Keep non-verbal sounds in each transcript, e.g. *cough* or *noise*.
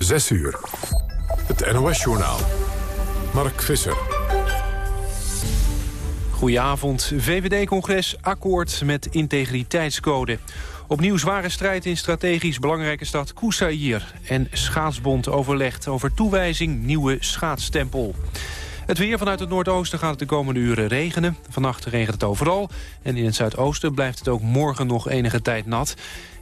6 uur. Het NOS-journaal. Mark Visser. Goedenavond. VVD-congres akkoord met integriteitscode. Opnieuw zware strijd in strategisch belangrijke stad Koussaïr. En schaatsbond overlegt over toewijzing nieuwe schaatsstempel. Het weer vanuit het noordoosten gaat het de komende uren regenen. Vannacht regent het overal. En in het zuidoosten blijft het ook morgen nog enige tijd nat.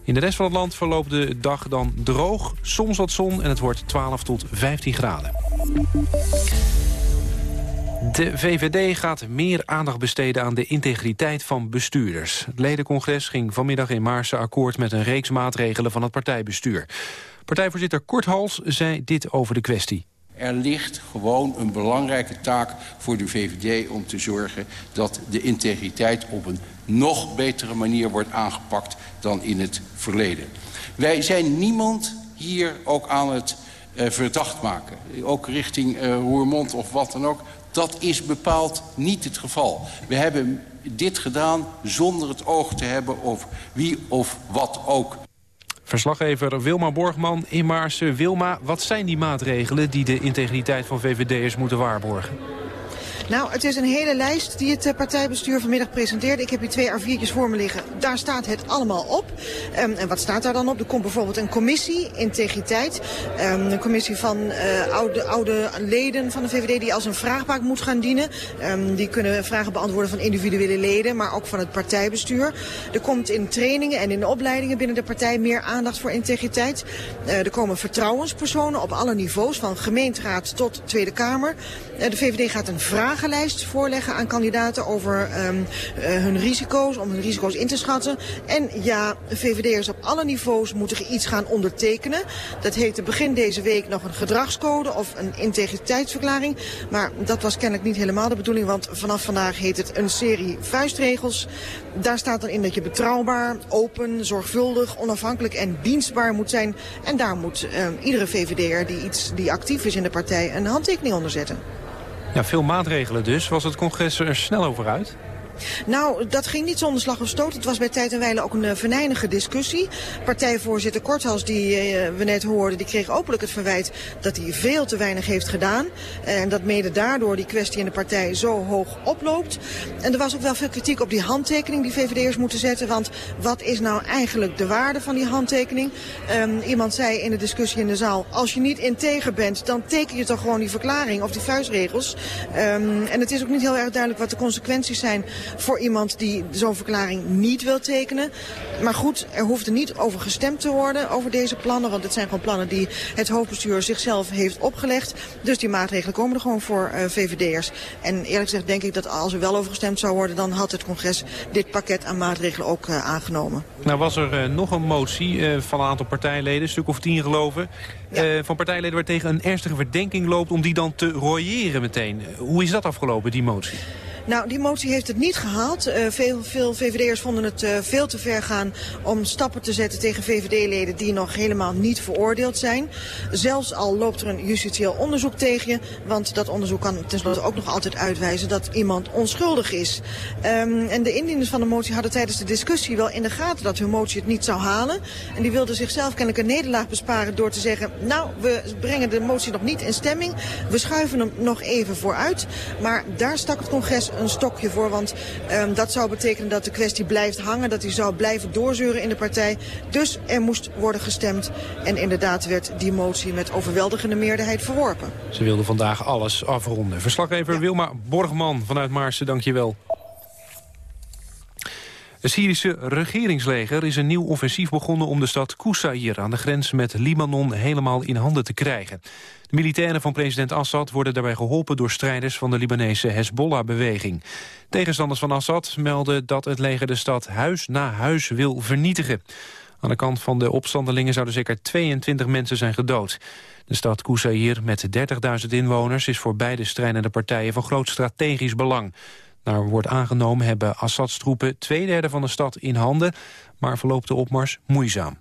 In de rest van het land verloopt de dag dan droog, soms wat zon... en het wordt 12 tot 15 graden. De VVD gaat meer aandacht besteden aan de integriteit van bestuurders. Het ledencongres ging vanmiddag in Maarsen akkoord met een reeks maatregelen van het partijbestuur. Partijvoorzitter Korthals zei dit over de kwestie. Er ligt gewoon een belangrijke taak voor de VVD om te zorgen dat de integriteit op een nog betere manier wordt aangepakt dan in het verleden. Wij zijn niemand hier ook aan het uh, verdacht maken. Ook richting uh, Roermond of wat dan ook. Dat is bepaald niet het geval. We hebben dit gedaan zonder het oog te hebben of wie of wat ook. Verslaggever Wilma Borgman in Maarsen. Wilma, wat zijn die maatregelen die de integriteit van VVD'ers moeten waarborgen? Nou, het is een hele lijst die het eh, partijbestuur vanmiddag presenteerde. Ik heb hier twee A4'tjes voor me liggen. Daar staat het allemaal op. Um, en wat staat daar dan op? Er komt bijvoorbeeld een commissie, integriteit. Um, een commissie van uh, oude, oude leden van de VVD die als een vraagbaak moet gaan dienen. Um, die kunnen vragen beantwoorden van individuele leden, maar ook van het partijbestuur. Er komt in trainingen en in opleidingen binnen de partij meer aandacht voor integriteit. Uh, er komen vertrouwenspersonen op alle niveaus, van gemeenteraad tot Tweede Kamer. Uh, de VVD gaat een vragenlijst voorleggen aan kandidaten over um, uh, hun risico's, om hun risico's in te schatten. En ja, VVD'ers op alle niveaus moeten iets gaan ondertekenen. Dat heette begin deze week nog een gedragscode of een integriteitsverklaring. Maar dat was kennelijk niet helemaal de bedoeling, want vanaf vandaag heet het een serie vuistregels. Daar staat dan in dat je betrouwbaar, open, zorgvuldig, onafhankelijk en dienstbaar moet zijn. En daar moet uh, iedere VVD'er die, die actief is in de partij een handtekening onder zetten. Ja, veel maatregelen dus. Was het congres er snel over uit? Nou, dat ging niet zonder slag of stoot. Het was bij tijd en wijle ook een uh, venijnige discussie. Partijvoorzitter Korthals, die uh, we net hoorden, die kreeg openlijk het verwijt dat hij veel te weinig heeft gedaan. En dat mede daardoor die kwestie in de partij zo hoog oploopt. En er was ook wel veel kritiek op die handtekening die VVD'ers moeten zetten. Want wat is nou eigenlijk de waarde van die handtekening? Um, iemand zei in de discussie in de zaal, als je niet integer bent, dan teken je toch gewoon die verklaring of die vuistregels. Um, en het is ook niet heel erg duidelijk wat de consequenties zijn voor iemand die zo'n verklaring niet wil tekenen. Maar goed, er hoeft er niet over gestemd te worden over deze plannen. Want het zijn gewoon plannen die het hoofdbestuur zichzelf heeft opgelegd. Dus die maatregelen komen er gewoon voor uh, VVD'ers. En eerlijk gezegd denk ik dat als er wel over gestemd zou worden... dan had het congres dit pakket aan maatregelen ook uh, aangenomen. Nou was er uh, nog een motie van een aantal partijleden, een stuk of tien geloven... Ja. van partijleden waar tegen een ernstige verdenking loopt om die dan te royeren meteen. Hoe is dat afgelopen, die motie? Nou, die motie heeft het niet gehaald. Uh, veel, veel VVD'ers vonden het uh, veel te ver gaan om stappen te zetten tegen VVD-leden die nog helemaal niet veroordeeld zijn. Zelfs al loopt er een justitieel onderzoek tegen je, want dat onderzoek kan tenslotte ook nog altijd uitwijzen dat iemand onschuldig is. Um, en de indieners van de motie hadden tijdens de discussie wel in de gaten dat hun motie het niet zou halen. En die wilden zichzelf kennelijk een nederlaag besparen door te zeggen, nou, we brengen de motie nog niet in stemming. We schuiven hem nog even vooruit. Maar daar stak het congres een stokje voor. Want um, dat zou betekenen dat de kwestie blijft hangen. Dat hij zou blijven doorzeuren in de partij. Dus er moest worden gestemd. En inderdaad werd die motie met overweldigende meerderheid verworpen. Ze wilden vandaag alles afronden. Verslaggever ja. Wilma Borgman vanuit Maarsen, dank je wel. Het Syrische regeringsleger is een nieuw offensief begonnen om de stad Koussaïr aan de grens met Libanon helemaal in handen te krijgen. De militairen van president Assad worden daarbij geholpen door strijders van de Libanese Hezbollah-beweging. Tegenstanders van Assad melden dat het leger de stad huis na huis wil vernietigen. Aan de kant van de opstandelingen zouden zeker 22 mensen zijn gedood. De stad Koussaïr met 30.000 inwoners is voor beide strijdende partijen van groot strategisch belang. Naar wordt aangenomen hebben Assads troepen twee derde van de stad in handen, maar verloopt de opmars moeizaam.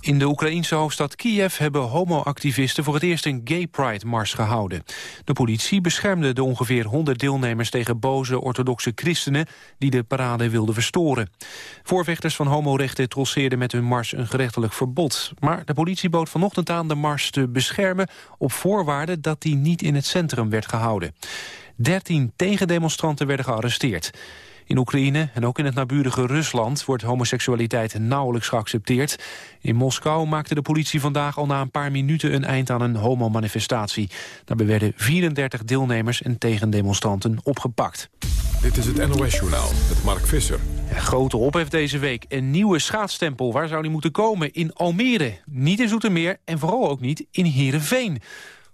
In de Oekraïense hoofdstad Kiev hebben homoactivisten voor het eerst een gay pride-mars gehouden. De politie beschermde de ongeveer 100 deelnemers tegen boze orthodoxe christenen die de parade wilden verstoren. Voorvechters van homorechten trotseerden met hun mars een gerechtelijk verbod. Maar de politie bood vanochtend aan de mars te beschermen op voorwaarde dat die niet in het centrum werd gehouden. Dertien tegendemonstranten werden gearresteerd. In Oekraïne en ook in het naburige Rusland wordt homoseksualiteit nauwelijks geaccepteerd. In Moskou maakte de politie vandaag al na een paar minuten een eind aan een homomanifestatie. Daarbij werden 34 deelnemers en tegendemonstranten opgepakt. Dit is het NOS-journaal met Mark Visser. grote ophef deze week. Een nieuwe schaatstempel. Waar zou die moeten komen? In Almere. Niet in Zoetermeer en vooral ook niet in Heerenveen.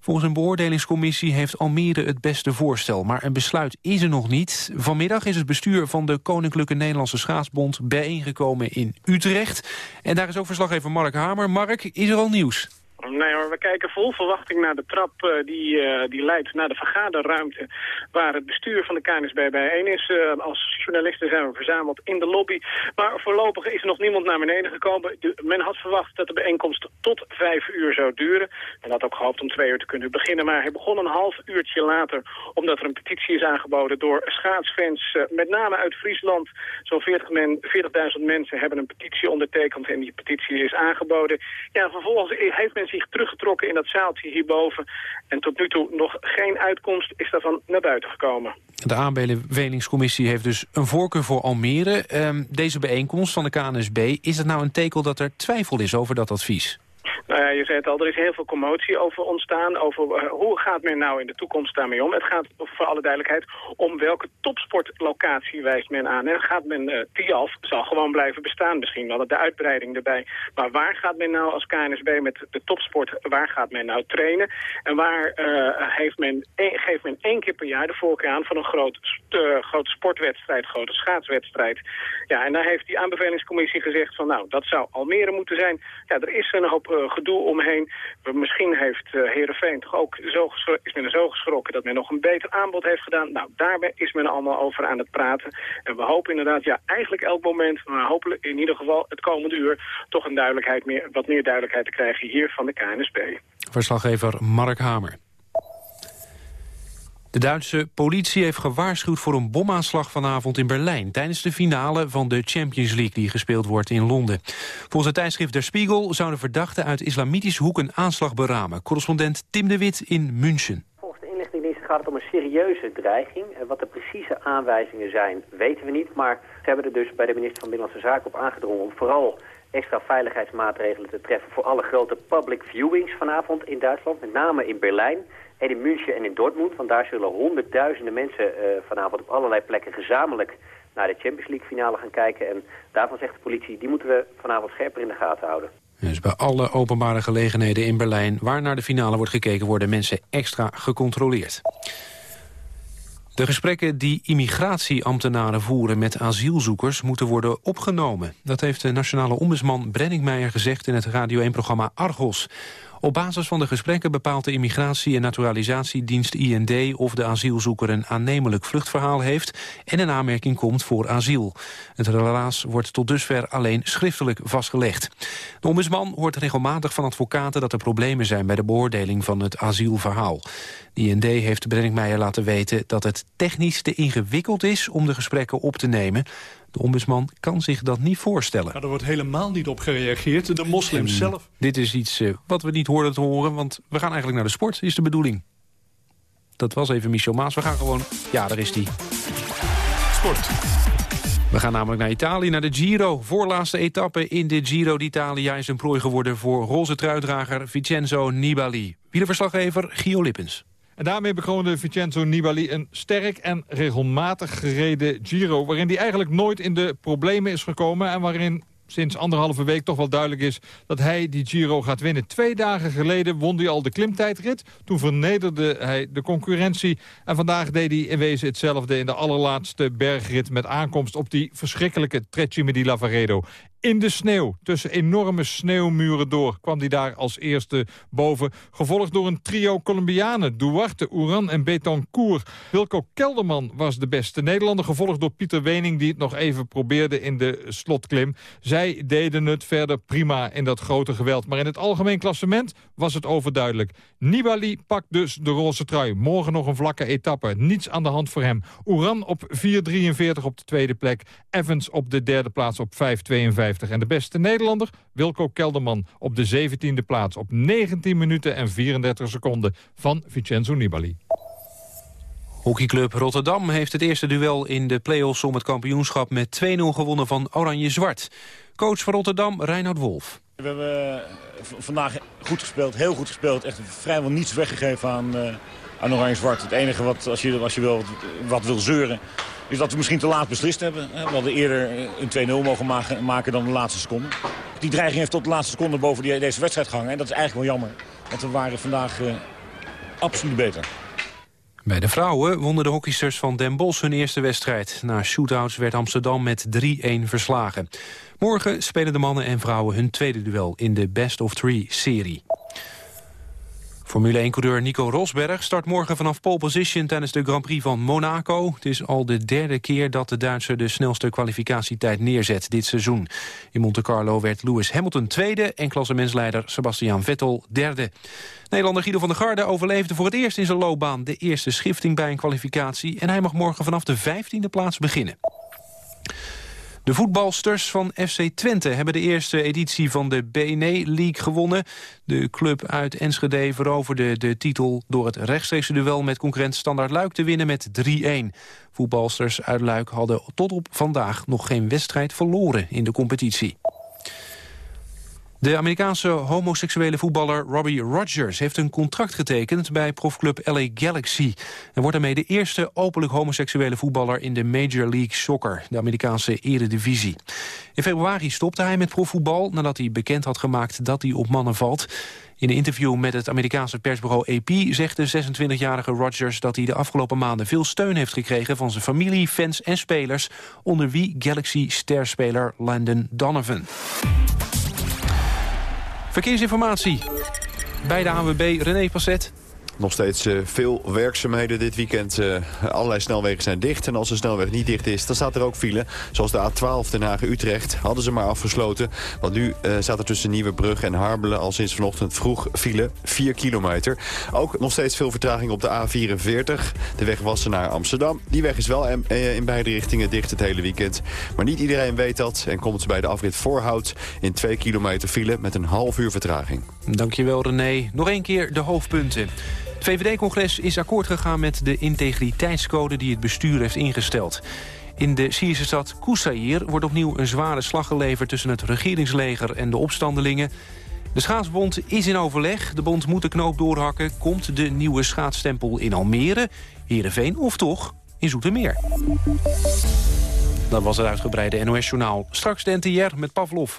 Volgens een beoordelingscommissie heeft Almere het beste voorstel. Maar een besluit is er nog niet. Vanmiddag is het bestuur van de Koninklijke Nederlandse Schaatsbond bijeengekomen in Utrecht. En daar is ook verslaggever Mark Hamer. Mark, is er al nieuws? Nee hoor, we kijken vol verwachting naar de trap uh, die, uh, die leidt naar de vergaderruimte waar het bestuur van de KNSB bijeen is. Uh, als journalisten zijn we verzameld in de lobby. Maar voorlopig is nog niemand naar beneden gekomen. Men had verwacht dat de bijeenkomst tot vijf uur zou duren. Men had ook gehoopt om twee uur te kunnen beginnen. Maar hij begon een half uurtje later omdat er een petitie is aangeboden door schaatsfans. met name uit Friesland. Zo'n 40.000 men, 40 mensen hebben een petitie ondertekend en die petitie is aangeboden. Ja, vervolgens heeft men zich teruggetrokken in dat zaaltje hierboven. En tot nu toe nog geen uitkomst is daarvan naar buiten gekomen. De aanbevelingscommissie heeft dus een voorkeur voor Almere. Um, deze bijeenkomst van de KNSB, is het nou een teken dat er twijfel is over dat advies? Nou je zei het al, er is heel veel commotie over ontstaan. Over uh, hoe gaat men nou in de toekomst daarmee om? Het gaat voor alle duidelijkheid om welke topsportlocatie wijst men aan. En gaat men, uh, Tialf zal gewoon blijven bestaan misschien wel, de uitbreiding erbij. Maar waar gaat men nou als KNSB met de topsport, waar gaat men nou trainen? En waar uh, heeft men, een, geeft men één keer per jaar de voorkeur aan van een groot, grote sportwedstrijd, grote schaatswedstrijd. Ja, en daar heeft die aanbevelingscommissie gezegd van nou, dat zou Almere moeten zijn. Ja, er is een hoop gedoe omheen. Misschien heeft uh, Heerenveen toch ook zo is men er zo geschrokken dat men nog een beter aanbod heeft gedaan. Nou, daarbij is men allemaal over aan het praten. En we hopen inderdaad, ja, eigenlijk elk moment, maar hopelijk in ieder geval het komende uur, toch een duidelijkheid meer, wat meer duidelijkheid te krijgen hier van de KNSB. Verslaggever Mark Hamer. De Duitse politie heeft gewaarschuwd voor een bomaanslag vanavond in Berlijn... tijdens de finale van de Champions League die gespeeld wordt in Londen. Volgens het tijdschrift Der Spiegel zouden verdachten uit islamitische hoek een aanslag beramen. Correspondent Tim de Wit in München. Volgens de inlichtingendienst gaat het om een serieuze dreiging. Wat de precieze aanwijzingen zijn, weten we niet. Maar ze hebben er dus bij de minister van Binnenlandse Zaken op aangedrongen... om vooral extra veiligheidsmaatregelen te treffen voor alle grote public viewings vanavond in Duitsland. Met name in Berlijn en in München en in Dortmund. Want daar zullen honderdduizenden mensen uh, vanavond op allerlei plekken gezamenlijk naar de Champions League finale gaan kijken. En daarvan zegt de politie, die moeten we vanavond scherper in de gaten houden. Dus bij alle openbare gelegenheden in Berlijn waar naar de finale wordt gekeken... worden mensen extra gecontroleerd. De gesprekken die immigratieambtenaren voeren met asielzoekers moeten worden opgenomen. Dat heeft de nationale ombudsman Brenningmeijer gezegd in het Radio 1-programma Argos. Op basis van de gesprekken bepaalt de Immigratie- en Naturalisatiedienst IND of de asielzoeker een aannemelijk vluchtverhaal heeft en een aanmerking komt voor asiel. Het relaas wordt tot dusver alleen schriftelijk vastgelegd. De ombudsman hoort regelmatig van advocaten dat er problemen zijn bij de beoordeling van het asielverhaal. De IND heeft Brenningmeijer laten weten dat het technisch te ingewikkeld is om de gesprekken op te nemen. De ombudsman kan zich dat niet voorstellen. er wordt helemaal niet op gereageerd. De moslims zelf. Dit is iets uh, wat we niet hoorden te horen, want we gaan eigenlijk naar de sport, is de bedoeling. Dat was even Michel Maas. We gaan gewoon... Ja, daar is hij. Sport. We gaan namelijk naar Italië, naar de Giro. Voorlaatste etappe in de Giro d'Italia is een prooi geworden... voor roze truitdrager Vincenzo Nibali. Wielerverslaggever Gio Lippens. En daarmee bekroonde Vincenzo Nibali een sterk en regelmatig gereden Giro... waarin hij eigenlijk nooit in de problemen is gekomen... en waarin sinds anderhalve week toch wel duidelijk is dat hij die Giro gaat winnen. Twee dagen geleden won hij al de klimtijdrit. Toen vernederde hij de concurrentie. En vandaag deed hij in wezen hetzelfde in de allerlaatste bergrit... met aankomst op die verschrikkelijke Trecime di Lavaredo. in de sneeuw. Tussen enorme sneeuwmuren door kwam hij daar als eerste boven. Gevolgd door een trio Colombianen. Duarte, Uran en Betancourt. Wilco Kelderman was de beste Nederlander. Gevolgd door Pieter Wening die het nog even probeerde in de slotklim. Deden het verder prima in dat grote geweld. Maar in het algemeen klassement was het overduidelijk. Nibali pakt dus de roze trui. Morgen nog een vlakke etappe. Niets aan de hand voor hem. Uran op 4.43 op de tweede plek. Evans op de derde plaats op 5.52. En de beste Nederlander, Wilco Kelderman, op de 17e plaats... op 19 minuten en 34 seconden van Vincenzo Nibali. Hockeyclub Rotterdam heeft het eerste duel in de play-offs om het kampioenschap met 2-0 gewonnen van Oranje-Zwart. Coach van Rotterdam, Reinhard Wolf. We hebben eh, vandaag goed gespeeld, heel goed gespeeld. Echt vrijwel niets weggegeven aan, uh, aan Oranje-Zwart. Het enige wat, als je, als je wil, wat wil zeuren, is dat we misschien te laat beslist hebben. We hadden eerder een 2-0 mogen maken, maken dan de laatste seconde. Die dreiging heeft tot de laatste seconde boven die, deze wedstrijd gehangen. En dat is eigenlijk wel jammer. Want we waren vandaag uh, absoluut beter. Bij de vrouwen wonnen de hockeysters van Den Bosch hun eerste wedstrijd. Na shootouts werd Amsterdam met 3-1 verslagen. Morgen spelen de mannen en vrouwen hun tweede duel in de Best of Three-serie. Formule 1-coureur Nico Rosberg start morgen vanaf pole position tijdens de Grand Prix van Monaco. Het is al de derde keer dat de Duitser de snelste kwalificatietijd neerzet dit seizoen. In Monte Carlo werd Lewis Hamilton tweede en klassementsleider Sebastian Vettel derde. Nederlander Guido van der Garde overleefde voor het eerst in zijn loopbaan de eerste schifting bij een kwalificatie en hij mag morgen vanaf de vijftiende plaats beginnen. De voetbalsters van FC Twente hebben de eerste editie van de BNE League gewonnen. De club uit Enschede veroverde de titel door het rechtstreekse duel met concurrent Standard Luik te winnen met 3-1. Voetbalsters uit Luik hadden tot op vandaag nog geen wedstrijd verloren in de competitie. De Amerikaanse homoseksuele voetballer Robbie Rogers heeft een contract getekend bij profclub LA Galaxy. En wordt daarmee de eerste openlijk homoseksuele voetballer in de Major League Soccer, de Amerikaanse eredivisie. In februari stopte hij met profvoetbal nadat hij bekend had gemaakt dat hij op mannen valt. In een interview met het Amerikaanse persbureau AP zegt de 26-jarige Rogers dat hij de afgelopen maanden veel steun heeft gekregen van zijn familie, fans en spelers, onder wie Galaxy-sterspeler Landon Donovan. Verkeersinformatie bij de ANWB René Passet. Nog steeds uh, veel werkzaamheden dit weekend. Uh, allerlei snelwegen zijn dicht. En als de snelweg niet dicht is, dan staat er ook file. Zoals de A12 Den Haag-Utrecht hadden ze maar afgesloten. Want nu uh, staat er tussen Nieuwebrug en Harbelen al sinds vanochtend vroeg file. 4 kilometer. Ook nog steeds veel vertraging op de A44. De weg Wassen naar Amsterdam. Die weg is wel in beide richtingen dicht het hele weekend. Maar niet iedereen weet dat. En komt bij de afrit Voorhout in 2 kilometer file met een half uur vertraging. Dankjewel René. Nog één keer de hoofdpunten. Het VVD-congres is akkoord gegaan met de integriteitscode die het bestuur heeft ingesteld. In de Syrische stad Koussaïr wordt opnieuw een zware slag geleverd... tussen het regeringsleger en de opstandelingen. De schaatsbond is in overleg. De bond moet de knoop doorhakken. Komt de nieuwe schaatsstempel in Almere, Heerenveen of toch in Zoetermeer? Dat was het uitgebreide NOS-journaal. Straks de NTR met Pavlov.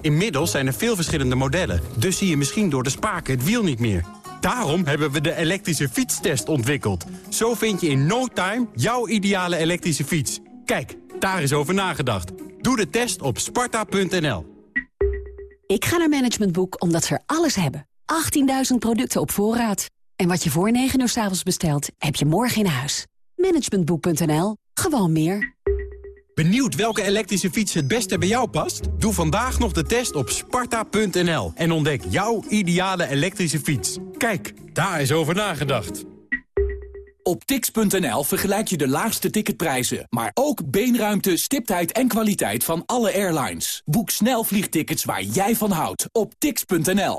Inmiddels zijn er veel verschillende modellen, dus zie je misschien door de spaken het wiel niet meer. Daarom hebben we de elektrische fietstest ontwikkeld. Zo vind je in no time jouw ideale elektrische fiets. Kijk, daar is over nagedacht. Doe de test op sparta.nl. Ik ga naar Management Boek omdat ze er alles hebben. 18.000 producten op voorraad. En wat je voor 9 uur s avonds bestelt, heb je morgen in huis. Managementboek.nl. Gewoon meer. Benieuwd welke elektrische fiets het beste bij jou past? Doe vandaag nog de test op sparta.nl en ontdek jouw ideale elektrische fiets. Kijk, daar is over nagedacht. Op tix.nl vergelijk je de laagste ticketprijzen, maar ook beenruimte, stiptheid en kwaliteit van alle airlines. Boek snel vliegtickets waar jij van houdt op tix.nl.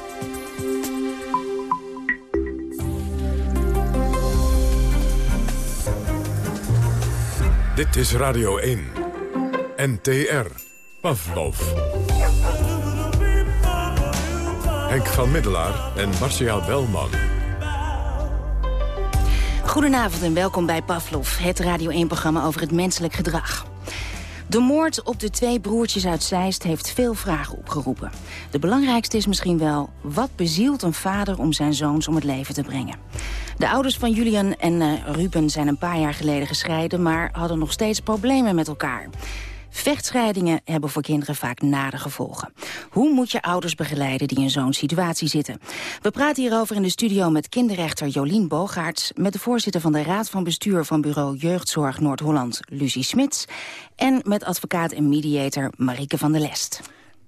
Dit is Radio 1. NTR. Pavlov. Henk van Middelaar en Marcia Belman. Goedenavond en welkom bij Pavlov, het Radio 1-programma over het menselijk gedrag. De moord op de twee broertjes uit Zeist heeft veel vragen opgeroepen. De belangrijkste is misschien wel, wat bezielt een vader om zijn zoons om het leven te brengen? De ouders van Julian en uh, Ruben zijn een paar jaar geleden gescheiden... maar hadden nog steeds problemen met elkaar. Vechtscheidingen hebben voor kinderen vaak nare gevolgen. Hoe moet je ouders begeleiden die in zo'n situatie zitten? We praten hierover in de studio met kinderrechter Jolien Bogaerts... met de voorzitter van de Raad van Bestuur van Bureau Jeugdzorg Noord-Holland, Lucie Smits... en met advocaat en mediator Marieke van der Lest.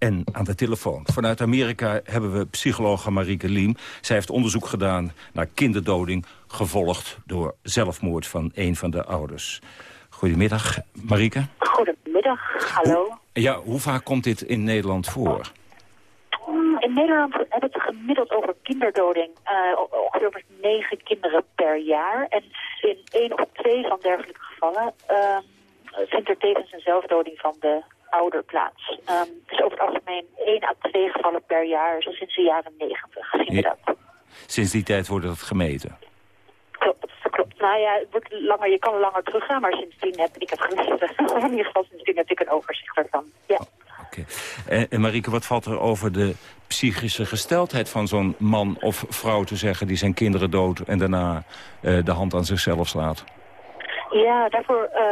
En aan de telefoon. Vanuit Amerika hebben we psychologe Marieke Liem. Zij heeft onderzoek gedaan naar kinderdoding... gevolgd door zelfmoord van een van de ouders. Goedemiddag, Marieke. Goedemiddag, hallo. ja, hoe vaak komt dit in Nederland voor? Mm, in Nederland hebben we het gemiddeld over kinderdoding. Uh, ongeveer negen kinderen per jaar. En in één of twee van dergelijke gevallen... Uh, vindt er tevens een zelfdoding van de ouder plaats. Um, dus over het algemeen één à twee gevallen per jaar, zo sinds de jaren negentig zien we dat. Sinds die tijd wordt het gemeten? Klopt, klopt. Nou ja, het wordt langer, je kan langer teruggaan, maar sindsdien heb ik het gemeten. *laughs* in ieder geval sindsdien heb ik een overzicht ervan. Ja. Oké. En, en Marieke, wat valt er over de psychische gesteldheid van zo'n man of vrouw te zeggen... die zijn kinderen dood en daarna uh, de hand aan zichzelf slaat? Ja, daarvoor uh,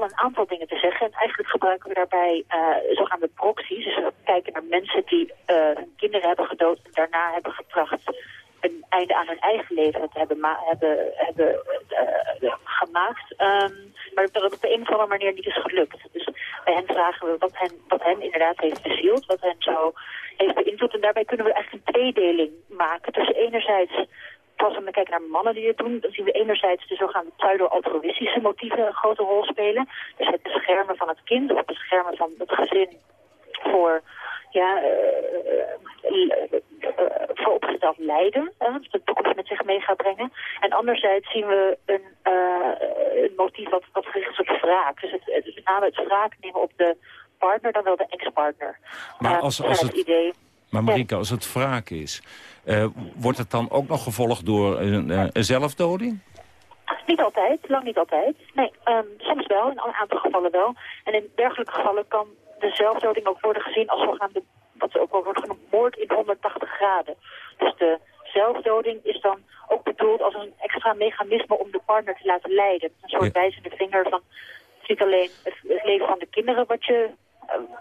een aantal dingen te zeggen. En eigenlijk gebruiken we daarbij uh, zogenaamde proxies. Dus we kijken naar mensen die uh, hun kinderen hebben gedood en daarna hebben getracht een einde aan hun eigen leven te hebben, hebben, hebben uh, gemaakt. Um, maar dat op de een of andere manier niet is gelukt. Dus bij hen vragen we wat hen, wat hen inderdaad heeft bezield, wat hen zo heeft beïnvloed. En daarbij kunnen we eigenlijk een tweedeling maken tussen enerzijds als we kijken naar mannen die het doen, dan zien we enerzijds de zogenaamde pseudo-altruïstische motieven een grote rol spelen. Dus het beschermen van het kind of het beschermen van het gezin voor ja, uh, uh, vooropgesteld lijden, wat de toekomst met zich mee gaat brengen. En anderzijds zien we een, een motief wat, wat gericht is op wraak. Dus het, met name het wraak nemen op de partner dan wel de ex-partner. Maar als, als het, idee... Maar Marika, als het wraak is, wordt het dan ook nog gevolgd door een, uh, een zelfdoding? Niet altijd, lang niet altijd. Nee, um, soms wel, in een aantal gevallen wel. En in dergelijke gevallen kan de zelfdoding ook worden gezien als zogenaamde, wat ook wel wordt genoemd, moord in 180 graden. Dus de zelfdoding is dan ook bedoeld als een extra mechanisme om de partner te laten leiden. Een soort ja. wijzende vinger van, het is niet alleen het, het leven van de kinderen wat je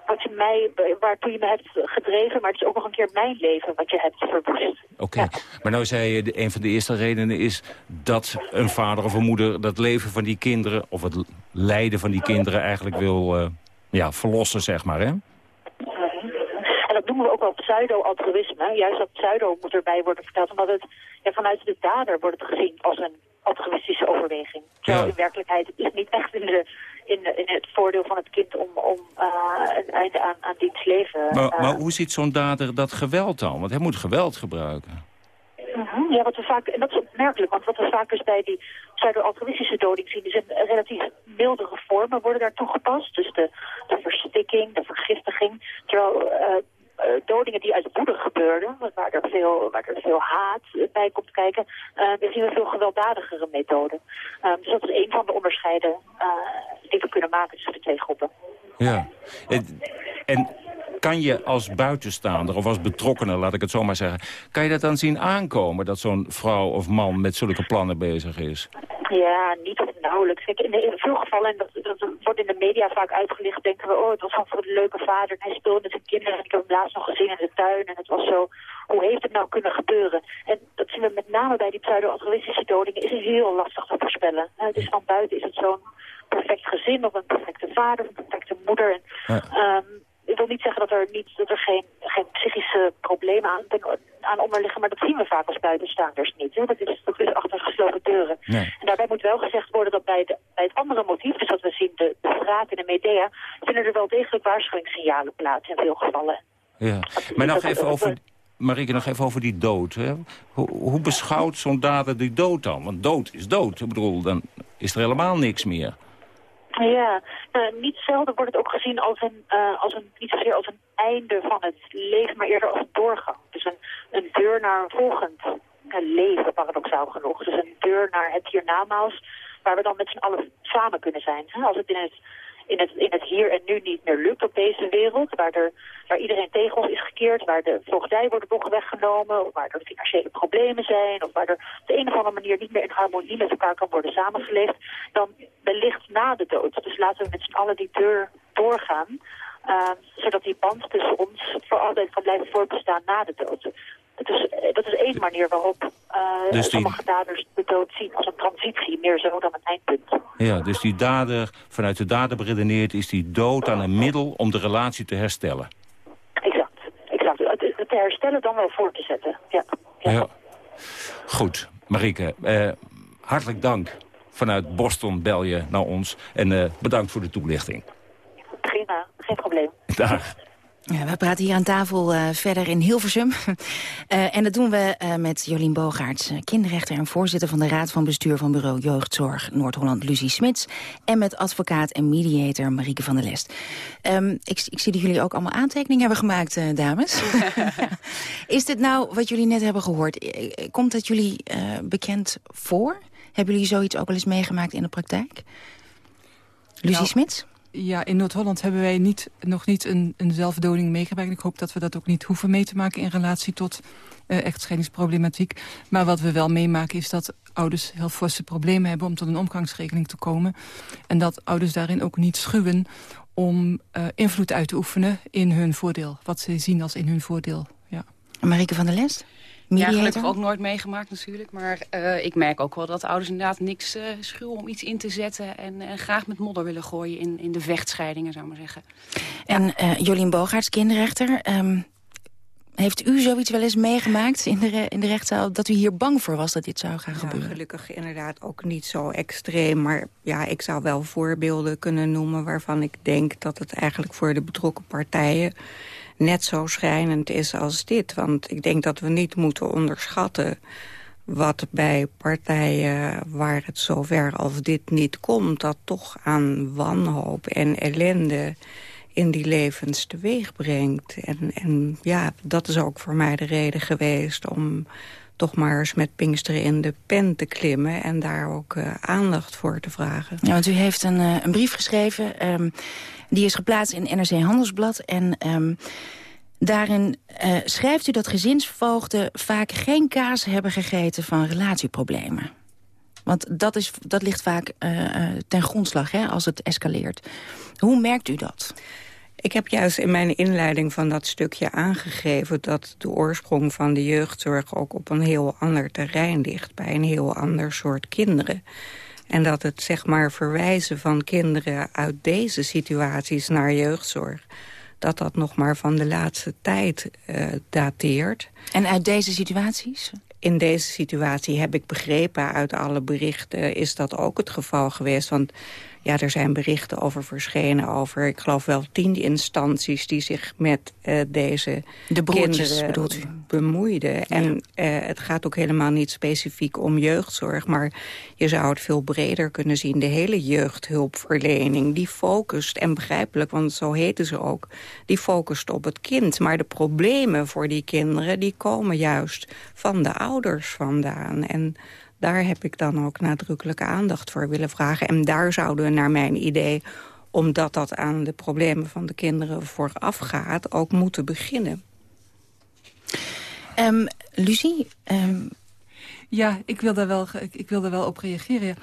wat je mij, waartoe je me hebt gedreven, maar het is ook nog een keer mijn leven wat je hebt verwoest. Oké, okay. ja. maar nou zei je, een van de eerste redenen is dat een vader of een moeder dat leven van die kinderen, of het lijden van die kinderen eigenlijk wil uh, ja, verlossen, zeg maar, hè? En dat noemen we ook wel pseudo-altruïsme. Juist dat pseudo moet erbij worden verteld, omdat het ja, vanuit de dader wordt het gezien als een altruïstische overweging. Terwijl ja. in werkelijkheid is niet echt in, de, in, in het voordeel van het kind om, om uh, een einde aan, aan diens leven. Maar, uh, maar hoe ziet zo'n dader dat geweld dan? Want hij moet geweld gebruiken. -huh. Ja, wat we vaak, en dat is opmerkelijk, want wat we vaak dus bij die pseudo-altruïstische doding zien, is een relatief mildere vormen worden daar toegepast. Dus de, de verstikking, de vergiftiging. Terwijl uh, dodingen die uit woede gebeurden, waar er veel, waar er veel haat bij komt kijken, dan zien we veel gewelddadigere methoden. Uh, dus dat is een van de onderscheiden die we kunnen maken tussen de twee groepen. Ja, en, en kan je als buitenstaander of als betrokkenen, laat ik het zo maar zeggen, kan je dat dan zien aankomen dat zo'n vrouw of man met zulke plannen bezig is? Ja, niet nauwelijks. Kijk, in, de, in veel gevallen, en dat, dat wordt in de media vaak uitgelicht, denken we, oh, het was gewoon voor een leuke vader. En hij speelde met zijn kinderen. En ik heb hem laatst nog gezien in de tuin. En het was zo, hoe heeft het nou kunnen gebeuren? En dat zien we met name bij die pseudo-altruïstische dodingen, is heel lastig te voorspellen. Uh, dus van buiten is het zo'n perfect gezin of een perfecte vader of een perfecte moeder. En, ja. um, ik wil niet zeggen dat er, niet, dat er geen, geen psychische problemen aan, aan onder liggen, maar dat zien we vaak als buitenstaanders niet. Hè? Dat, is, dat is achter gesloten deuren. Nee. En daarbij moet wel gezegd worden dat bij, de, bij het andere motief, dus dat we zien, de, de straat en de media, vinden er wel degelijk waarschuwingssignalen plaats in veel gevallen. Ja, maar nog even over... Marieke, nog even over die dood. Hè? Hoe, hoe beschouwt zo'n dader die dood dan? Want dood is dood. Ik bedoel, dan is er helemaal niks meer. Ja, uh, niet zelden wordt het ook gezien als een, uh, als een, niet zozeer als een einde van het leven, maar eerder als een doorgang. Dus een, een deur naar een volgend uh, leven, paradoxaal genoeg. Dus een deur naar het hiernamaals, waar we dan met z'n allen samen kunnen zijn. Als het in het in het, in het hier en nu niet meer lukt op deze wereld. Waar, er, waar iedereen tegen ons is gekeerd, waar de voogdij wordt nog weggenomen, of waar er financiële problemen zijn, of waar er op de een of andere manier niet meer in harmonie met elkaar kan worden samengeleefd, dan wellicht na de dood. Dus laten we met z'n allen die deur doorgaan. Uh, zodat die band tussen ons voor altijd kan blijven voortbestaan na de dood. Dat is, dat is één manier waarop uh, dus sommige daders de dood zien als een transitie, meer zo dan een eindpunt. Ja, dus die dader, vanuit de dader beredeneerd, is die dood aan een middel om de relatie te herstellen. Exact, exact. Te herstellen dan wel voor te zetten, ja. ja. ja. Goed, Marieke, eh, hartelijk dank. Vanuit Boston bel je naar ons en uh, bedankt voor de toelichting. Prima, geen probleem. Dag. Ja, we praten hier aan tafel uh, verder in Hilversum. uh, *laughs* en dat doen we uh, met Jolien Bogaerts, kinderrechter en voorzitter van de Raad van Bestuur van Bureau Jeugdzorg Noord-Holland, Lucie Smits. En met advocaat en mediator Marieke van der Lest. Um, ik, ik, zie dat jullie ook allemaal aantekeningen hebben gemaakt, dames. *laughs* Is dit nou wat jullie net hebben gehoord? Komt dat jullie bekend voor? Hebben jullie zoiets ook wel eens meegemaakt in de praktijk? Lucie nou, Smits? Ja, in Noord-Holland hebben wij niet, nog niet een, een zelfdoding meegemaakt. Ik hoop dat we dat ook niet hoeven mee te maken in relatie tot uh, echtscheidingsproblematiek. Maar wat we wel meemaken is dat ouders heel forse problemen hebben... om tot een omgangsregeling te komen. En dat ouders daarin ook niet schuwen om uh, invloed uit te oefenen in hun voordeel. Wat ze zien als in hun voordeel, ja. Marieke van der Lest? Ja, gelukkig ook nooit meegemaakt natuurlijk. Maar uh, ik merk ook wel dat ouders inderdaad niks uh, schuwen om iets in te zetten... En, en, graag met modder willen gooien in, in de vechtscheidingen, zou ik maar zeggen. En uh, Jolien Bogaerts, kinderrechter... Um, heeft u zoiets wel eens meegemaakt in de, in de rechtszaal... dat u hier bang voor was dat dit zou gaan ja, gebeuren? gelukkig inderdaad ook niet zo extreem. Maar ja, ik zou wel voorbeelden kunnen noemen... waarvan ik denk dat het eigenlijk voor de betrokken partijen net zo schrijnend is als dit. Want ik denk dat we niet moeten onderschatten wat bij partijen waar het zover als dit niet komt... dat toch aan wanhoop en ellende in die levens teweeg brengt. En, en ja, dat is ook voor mij de reden geweest om toch maar eens met Pinksteren in de pen te klimmen... en daar ook uh, aandacht voor te vragen. Ja, want u heeft een, uh, een brief geschreven... Um, die is geplaatst in NRC Handelsblad. En um, daarin uh, schrijft u dat gezinsvoogden vaak geen kaas hebben gegeten van relatieproblemen. Want dat, is, dat ligt vaak ten grondslag hè, als het escaleert. Hoe merkt u dat? Ik heb juist in mijn inleiding van dat stukje aangegeven... dat de oorsprong van de jeugdzorg ook op een heel ander terrein ligt... bij een heel ander soort kinderen. En dat het zeg maar verwijzen van kinderen uit deze situaties naar jeugdzorg dat dat nog maar van de laatste tijd uh, dateert. En uit deze situaties? In deze situatie heb ik begrepen uit alle berichten... is dat ook het geval geweest. Want ja, er zijn berichten over verschenen over, ik geloof wel tien instanties die zich met uh, deze De broertjes, kinderen bemoeiden. En uh, het gaat ook helemaal niet specifiek om jeugdzorg, maar je zou het veel breder kunnen zien. De hele jeugdhulpverlening, die focust, en begrijpelijk, want zo heten ze ook, die focust op het kind. Maar de problemen voor die kinderen, die komen juist van de ouders vandaan. En daar heb ik dan ook nadrukkelijke aandacht voor willen vragen. En daar zouden we naar mijn idee omdat dat aan de problemen van de kinderen vooraf gaat, ook moeten beginnen. Um, Lucie, um, Ja, ik wil daar wel, ik, ik wil daar wel op reageren.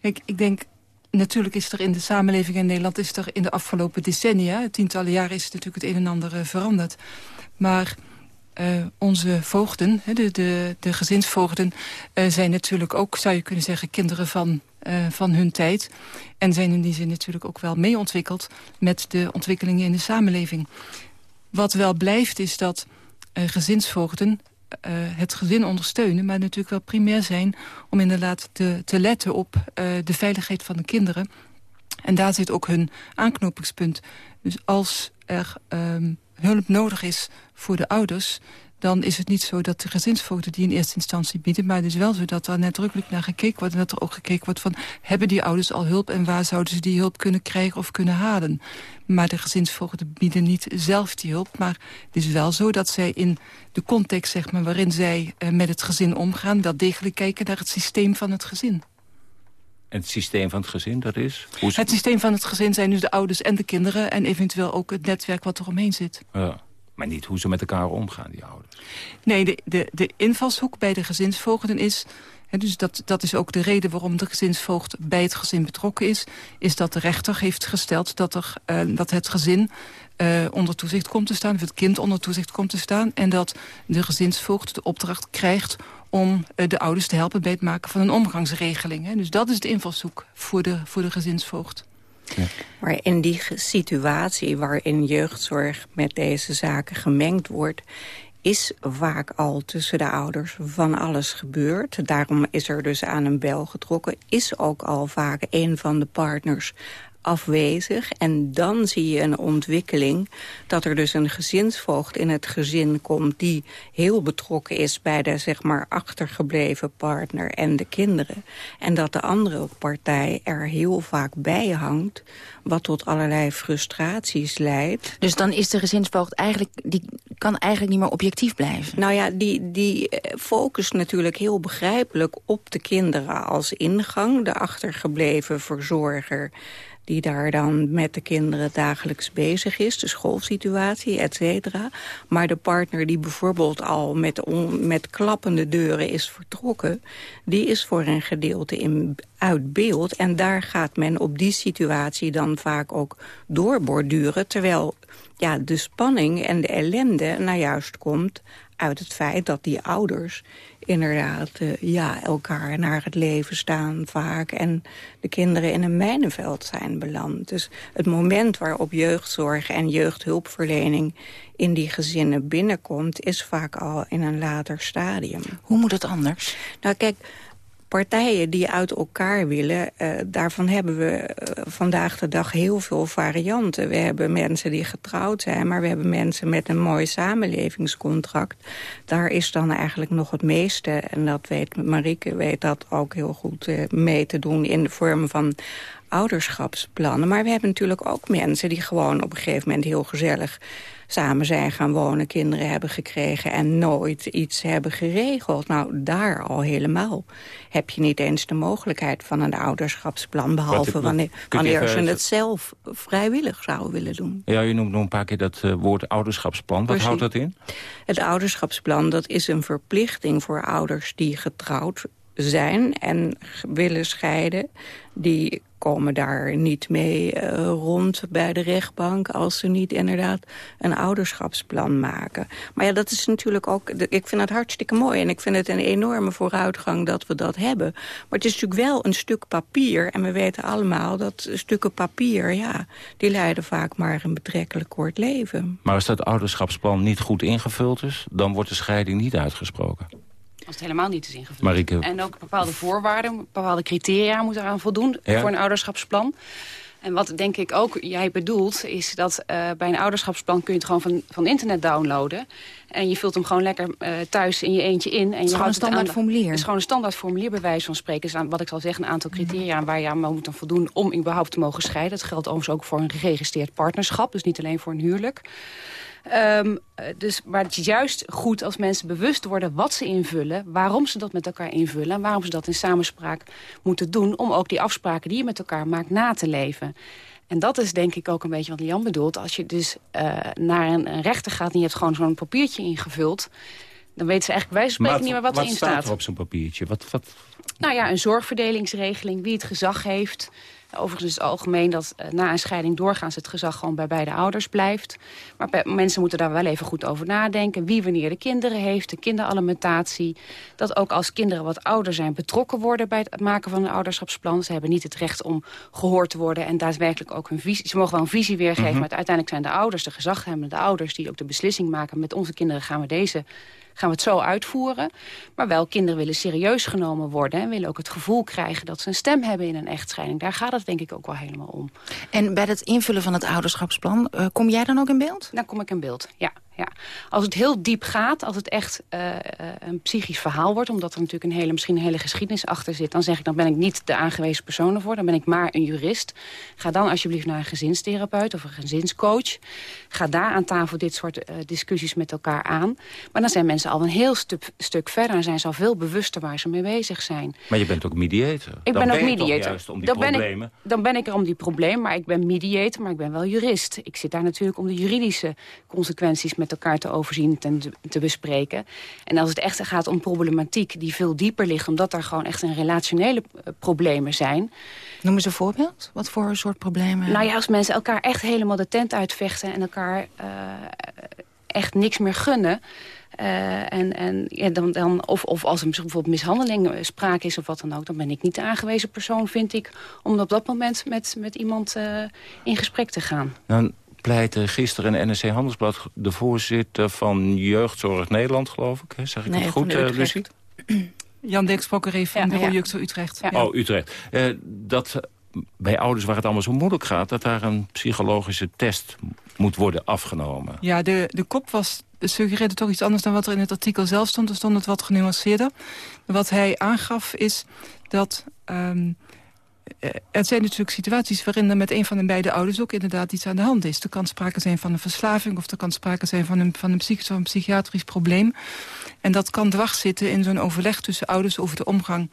Kijk, ik denk Natuurlijk is er in de samenleving in Nederland... is er in de afgelopen decennia, tientallen jaren... is natuurlijk het een en ander uh, veranderd. Maar uh, onze voogden, de, de, de gezinsvoogden... Uh, zijn natuurlijk ook, zou je kunnen zeggen... kinderen van, van hun tijd. En zijn in die zin natuurlijk ook wel meeontwikkeld... met de ontwikkelingen in de samenleving. Wat wel blijft is dat gezinsvoogden het gezin ondersteunen... maar natuurlijk wel primair zijn om inderdaad te, te letten op de veiligheid van de kinderen. En daar zit ook hun aanknopingspunt. Dus als er um, hulp nodig is voor de ouders dan is het niet zo dat de gezinsvoogden die in eerste instantie bieden... maar het is wel zo dat er nadrukkelijk naar gekeken wordt... en dat er ook gekeken wordt van, hebben die ouders al hulp... en waar zouden ze die hulp kunnen krijgen of kunnen halen. Maar de gezinsvoogden bieden niet zelf die hulp. Maar het is wel zo dat zij in de context zeg maar, waarin zij uh, met het gezin omgaan... wel degelijk kijken naar het systeem van het gezin. Het systeem van het gezin, dat is? Hoe... Het systeem van het gezin zijn dus de ouders en de kinderen... en eventueel ook het netwerk wat er omheen zit. Ja. Maar niet hoe ze met elkaar omgaan, die ouders. Nee, de, de, de invalshoek bij de gezinsvoogden is... Dus dat, dat is ook de reden waarom de gezinsvoogd bij het gezin betrokken is... is dat de rechter heeft gesteld dat, er, uh, dat het gezin uh, onder toezicht komt te staan... of het kind onder toezicht komt te staan... en dat de gezinsvoogd de opdracht krijgt om uh, de ouders te helpen bij het maken van een omgangsregeling. He. Dus dat is de invalshoek voor de, voor de gezinsvoogd. Ja. Maar in die situatie waarin jeugdzorg met deze zaken gemengd wordt is vaak al tussen de ouders van alles gebeurd. Daarom is er dus aan een bel getrokken. Is ook al vaak een van de partners afwezig. En dan zie je een ontwikkeling dat er dus een gezinsvoogd in het gezin komt... die heel betrokken is bij de zeg maar, achtergebleven partner en de kinderen. En dat de andere partij er heel vaak bij hangt... wat tot allerlei frustraties leidt. Dus dan is de gezinsvoogd eigenlijk... die kan eigenlijk niet meer objectief blijven? Nou ja, die, die eh, focust natuurlijk heel begrijpelijk op de kinderen als ingang. De achtergebleven verzorger die daar dan met de kinderen dagelijks bezig is. De schoolsituatie, et cetera. Maar de partner die bijvoorbeeld al met, met klappende deuren is vertrokken... die is voor een gedeelte in, uit beeld. En daar gaat men op die situatie dan vaak ook doorborduren... terwijl ja, de spanning en de ellende nou juist komt uit het feit dat die ouders inderdaad uh, ja, elkaar naar het leven staan vaak... en de kinderen in een mijnenveld zijn beland. Dus het moment waarop jeugdzorg en jeugdhulpverlening... in die gezinnen binnenkomt, is vaak al in een later stadium. Hoe moet het anders? Nou kijk, partijen die uit elkaar willen, uh, daarvan hebben we uh, vandaag de dag heel veel varianten. We hebben mensen die getrouwd zijn, maar we hebben mensen met een mooi samenlevingscontract. Daar is dan eigenlijk nog het meeste, en dat weet Marieke weet dat ook heel goed uh, mee te doen in de vorm van ouderschapsplannen. Maar we hebben natuurlijk ook mensen die gewoon op een gegeven moment heel gezellig samen zijn gaan wonen, kinderen hebben gekregen... en nooit iets hebben geregeld. Nou, daar al helemaal heb je niet eens de mogelijkheid van een ouderschapsplan... behalve wanneer, wanneer ze het zelf vrijwillig zouden willen doen. Ja, je noemt nog een paar keer dat uh, woord ouderschapsplan. Wat Precies. houdt dat in? Het ouderschapsplan dat is een verplichting voor ouders die getrouwd zijn en willen scheiden... die komen daar niet mee uh, rond bij de rechtbank... als ze niet inderdaad een ouderschapsplan maken. Maar ja, dat is natuurlijk ook... Ik vind het hartstikke mooi en ik vind het een enorme vooruitgang dat we dat hebben. Maar het is natuurlijk wel een stuk papier. En we weten allemaal dat stukken papier, ja... die leiden vaak maar een betrekkelijk kort leven. Maar als dat ouderschapsplan niet goed ingevuld is... dan wordt de scheiding niet uitgesproken. Als het helemaal niet is ingevuld. Marieke. En ook bepaalde voorwaarden, bepaalde criteria moeten eraan voldoen ja. voor een ouderschapsplan. En wat denk ik ook jij bedoelt, is dat uh, bij een ouderschapsplan kun je het gewoon van, van internet downloaden. En je vult hem gewoon lekker uh, thuis in je eentje in. En het is je gewoon een standaard het formulier. Het is gewoon een standaard formulier bij wijze van spreken. Dus wat ik zal zeggen, een aantal criteria aan waar je aan moet dan voldoen om überhaupt te mogen scheiden. Dat geldt overigens ook voor een geregistreerd partnerschap, dus niet alleen voor een huwelijk. Um, dus, maar het is juist goed als mensen bewust worden wat ze invullen... waarom ze dat met elkaar invullen... en waarom ze dat in samenspraak moeten doen... om ook die afspraken die je met elkaar maakt na te leven. En dat is denk ik ook een beetje wat Jan bedoelt. Als je dus uh, naar een, een, rechter gaat en je hebt gewoon zo'n papiertje ingevuld... dan weten ze eigenlijk wij spreken niet meer wat, erin staat. staat. er op zo'n papiertje? Wat, wat... Nou ja, een zorgverdelingsregeling, wie het gezag heeft. Overigens is het algemeen dat uh, na een scheiding doorgaans het gezag gewoon bij beide ouders blijft. Maar mensen moeten daar wel even goed over nadenken. Wie wanneer de kinderen heeft, de kinderalimentatie. Dat ook als kinderen wat ouder zijn betrokken worden bij het maken van een ouderschapsplan. Ze hebben niet het recht om gehoord te worden en daadwerkelijk ook hun visie. Ze mogen wel een visie weergeven, mm -hmm. maar uiteindelijk zijn de ouders, de gezaghebbende ouders, die ook de beslissing maken. Met onze kinderen gaan we deze gaan we het zo uitvoeren. Maar wel, kinderen willen serieus genomen worden... en willen ook het gevoel krijgen dat ze een stem hebben in een echtscheiding. Daar gaat het denk ik ook wel helemaal om. En bij het invullen van het ouderschapsplan, uh, kom jij dan ook in beeld? Dan kom ik in beeld, ja. Ja. Als het heel diep gaat, als het echt uh, een psychisch verhaal wordt... omdat er natuurlijk een hele, misschien een hele geschiedenis achter zit... dan zeg ik, dan ben ik niet de aangewezen persoon ervoor. Dan ben ik maar een jurist. Ga dan alsjeblieft naar een gezinstherapeut of een gezinscoach. Ga daar aan tafel dit soort uh, discussies met elkaar aan. Maar dan zijn mensen al een heel stuk, stuk verder... en zijn ze al veel bewuster waar ze mee bezig zijn. Maar je bent ook mediator. Ik dan ben ook mediator. juist om die dan problemen. Ben ik, dan ben ik er om die problemen, maar ik ben mediator... maar ik ben wel jurist. Ik zit daar natuurlijk om de juridische consequenties... met elkaar te overzien en te, te bespreken. En als het echt gaat om problematiek die veel dieper ligt... omdat er gewoon echt een relationele uh, problemen zijn... Noem eens een voorbeeld. Wat voor soort problemen? Nou ja, als mensen elkaar echt helemaal de tent uitvechten... en elkaar uh, echt niks meer gunnen... Uh, en en ja, dan, dan, of, of als er bijvoorbeeld mishandeling sprake is of wat dan ook... dan ben ik niet de aangewezen persoon, vind ik... om op dat moment met, met iemand uh, in gesprek te gaan. Dan pleitte gisteren in NRC Handelsblad... de voorzitter van Jeugdzorg Nederland, geloof ik. Hè? Zeg ik nee, het goed, uh, Lucie? *clears throat* Jan Deksprokker heeft van ja, de ja. Jeugdzorg Utrecht. Ja. Oh, Utrecht. dat bij ouders waar het allemaal zo moeilijk gaat... dat daar een psychologische test moet worden afgenomen. Ja, de, de kop was suggereerde toch iets anders dan wat er in het artikel zelf stond. Er stond het wat genuanceerder. Wat hij aangaf is dat... Um, er zijn natuurlijk situaties waarin er met een van de beide ouders ook inderdaad iets aan de hand is. Er kan sprake zijn van een verslaving of er kan sprake zijn van een, van een psychisch of psychiatrisch probleem. En dat kan dwars zitten in zo'n overleg tussen ouders over de omgang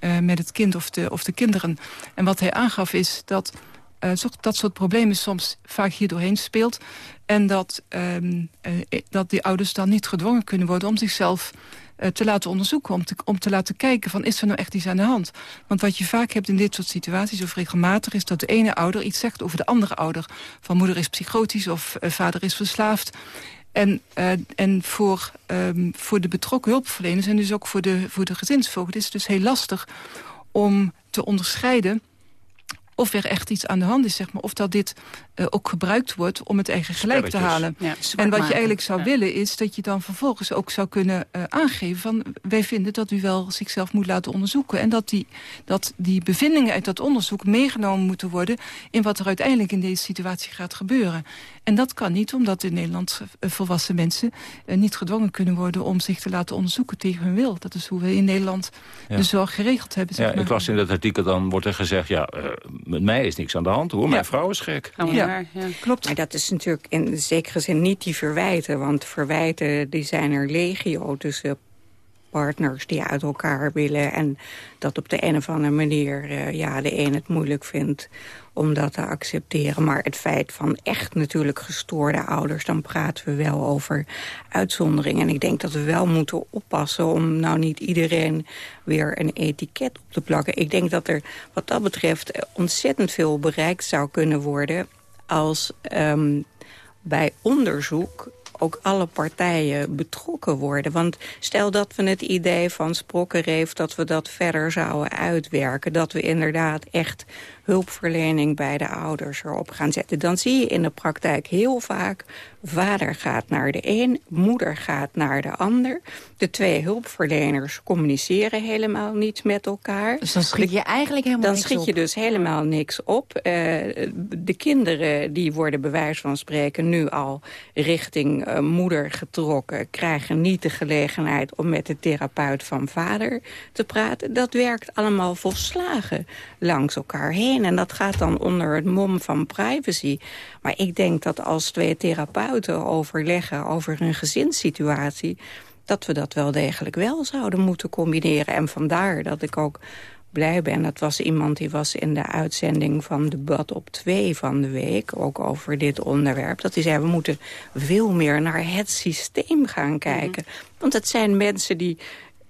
uh, met het kind of de, of de kinderen. En wat hij aangaf is dat uh, dat soort problemen soms vaak hier doorheen speelt. En dat, uh, dat die ouders dan niet gedwongen kunnen worden om zichzelf te laten onderzoeken. Om te, om te laten kijken van is er nou echt iets aan de hand. Want wat je vaak hebt in dit soort situaties of regelmatig... is dat de ene ouder iets zegt over de andere ouder. Van moeder is psychotisch of vader is verslaafd. En, uh, en voor, um, voor de betrokken hulpverleners en dus ook voor de, voor de gezinsvoogd... is het dus heel lastig om te onderscheiden of er echt iets aan de hand is, zeg maar. Of dat dit uh, ook gebruikt wordt om het eigen gelijk te halen. Ja, en wat je eigenlijk zou ja. willen is dat je dan vervolgens ook zou kunnen uh, aangeven... van wij vinden dat u wel zichzelf moet laten onderzoeken. En dat die, dat die bevindingen uit dat onderzoek meegenomen moeten worden... in wat er uiteindelijk in deze situatie gaat gebeuren. En dat kan niet, omdat in Nederland uh, volwassen mensen... niet gedwongen kunnen worden om zich te laten onderzoeken tegen hun wil. Dat is hoe we in Nederland ja. de zorg geregeld hebben. Zeg maar. Ja, ik las in dat artikel, dan wordt er gezegd... ja, met mij is niks aan de hand, hoor. Mijn vrouw is gek. Oh, ja. Ja, klopt. Maar dat is natuurlijk in zekere zin niet die verwijten. Want verwijten die zijn er legio tussen partners die uit elkaar willen... en dat op de een of andere manier uh, ja, de een het moeilijk vindt om dat te accepteren. Maar het feit van echt natuurlijk gestoorde ouders... dan praten we wel over uitzonderingen. En ik denk dat we wel moeten oppassen om nou niet iedereen weer een etiket op te plakken. Ik denk dat er wat dat betreft ontzettend veel bereikt zou kunnen worden... als um, bij onderzoek ook alle partijen betrokken worden. Want stel dat we het idee van Sprokkenreef... dat we dat verder zouden uitwerken... dat we inderdaad echt hulpverlening bij de ouders erop gaan zetten... dan zie je in de praktijk heel vaak... vader gaat naar de een, moeder gaat naar de ander. De twee hulpverleners communiceren helemaal niet met elkaar. Dus dan schiet je eigenlijk helemaal dan niks schiet je op. dus helemaal niks op. Uh, de kinderen die worden bij wijze van spreken nu al richting uh, moeder getrokken... krijgen niet de gelegenheid om met de therapeut van vader te praten. Dat werkt allemaal volslagen langs elkaar heen. En dat gaat dan onder het mom van privacy. Maar ik denk dat als twee therapeuten overleggen over een gezinssituatie... dat we dat wel degelijk wel zouden moeten combineren. En vandaar dat ik ook blij ben. Dat was iemand die was in de uitzending van Debat op 2 van de week... ook over dit onderwerp. Dat hij zei, we moeten veel meer naar het systeem gaan kijken. Want het zijn mensen die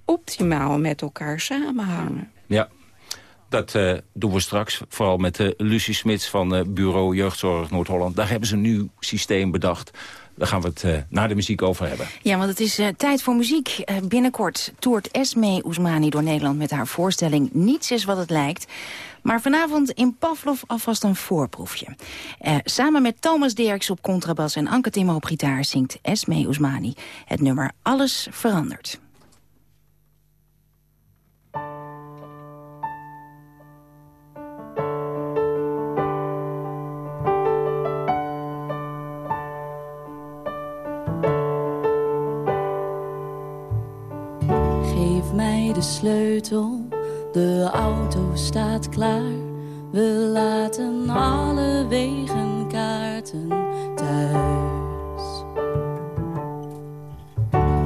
optimaal met elkaar samenhangen. Ja, dat uh, doen we straks. Vooral met uh, Lucie Smits van uh, Bureau Jeugdzorg Noord-Holland. Daar hebben ze een nieuw systeem bedacht. Daar gaan we het na de muziek over hebben. Ja, want het is tijd voor muziek. Binnenkort toert Esme Oesmani door Nederland met haar voorstelling Niets is wat het lijkt. Maar vanavond in Pavlov alvast een voorproefje. samen met Thomas Dirks op contrabas en Anke Timmer op gitaar... zingt Esme Oesmani het nummer Alles verandert. De sleutel, de auto staat klaar. We laten alle wegenkaarten thuis.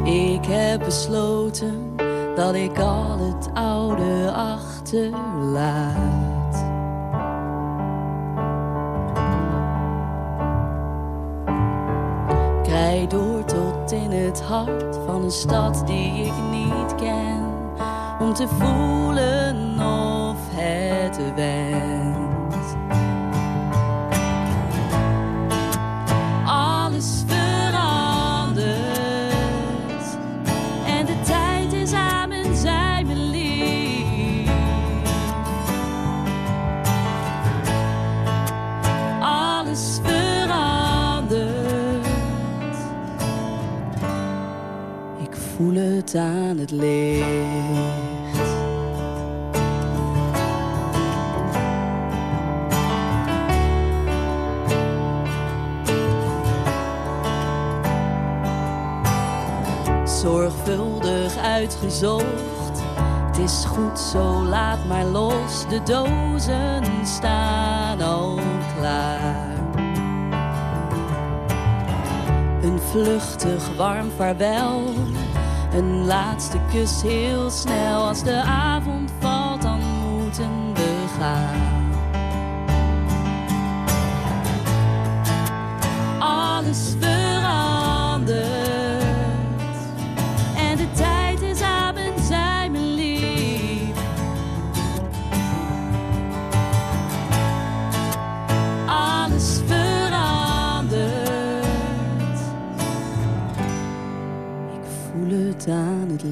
Ik heb besloten dat ik al het oude achterlaat. Krijg door tot in het hart van een stad die ik niet ken te voelen of het went. Voel het aan het licht. zorgvuldig uitgezocht. Het is goed, zo laat maar los, de dozen staan al klaar. Een vluchtig warm vaarwel, een laatste kus heel snel. Als de avond valt, dan moeten we gaan. Aan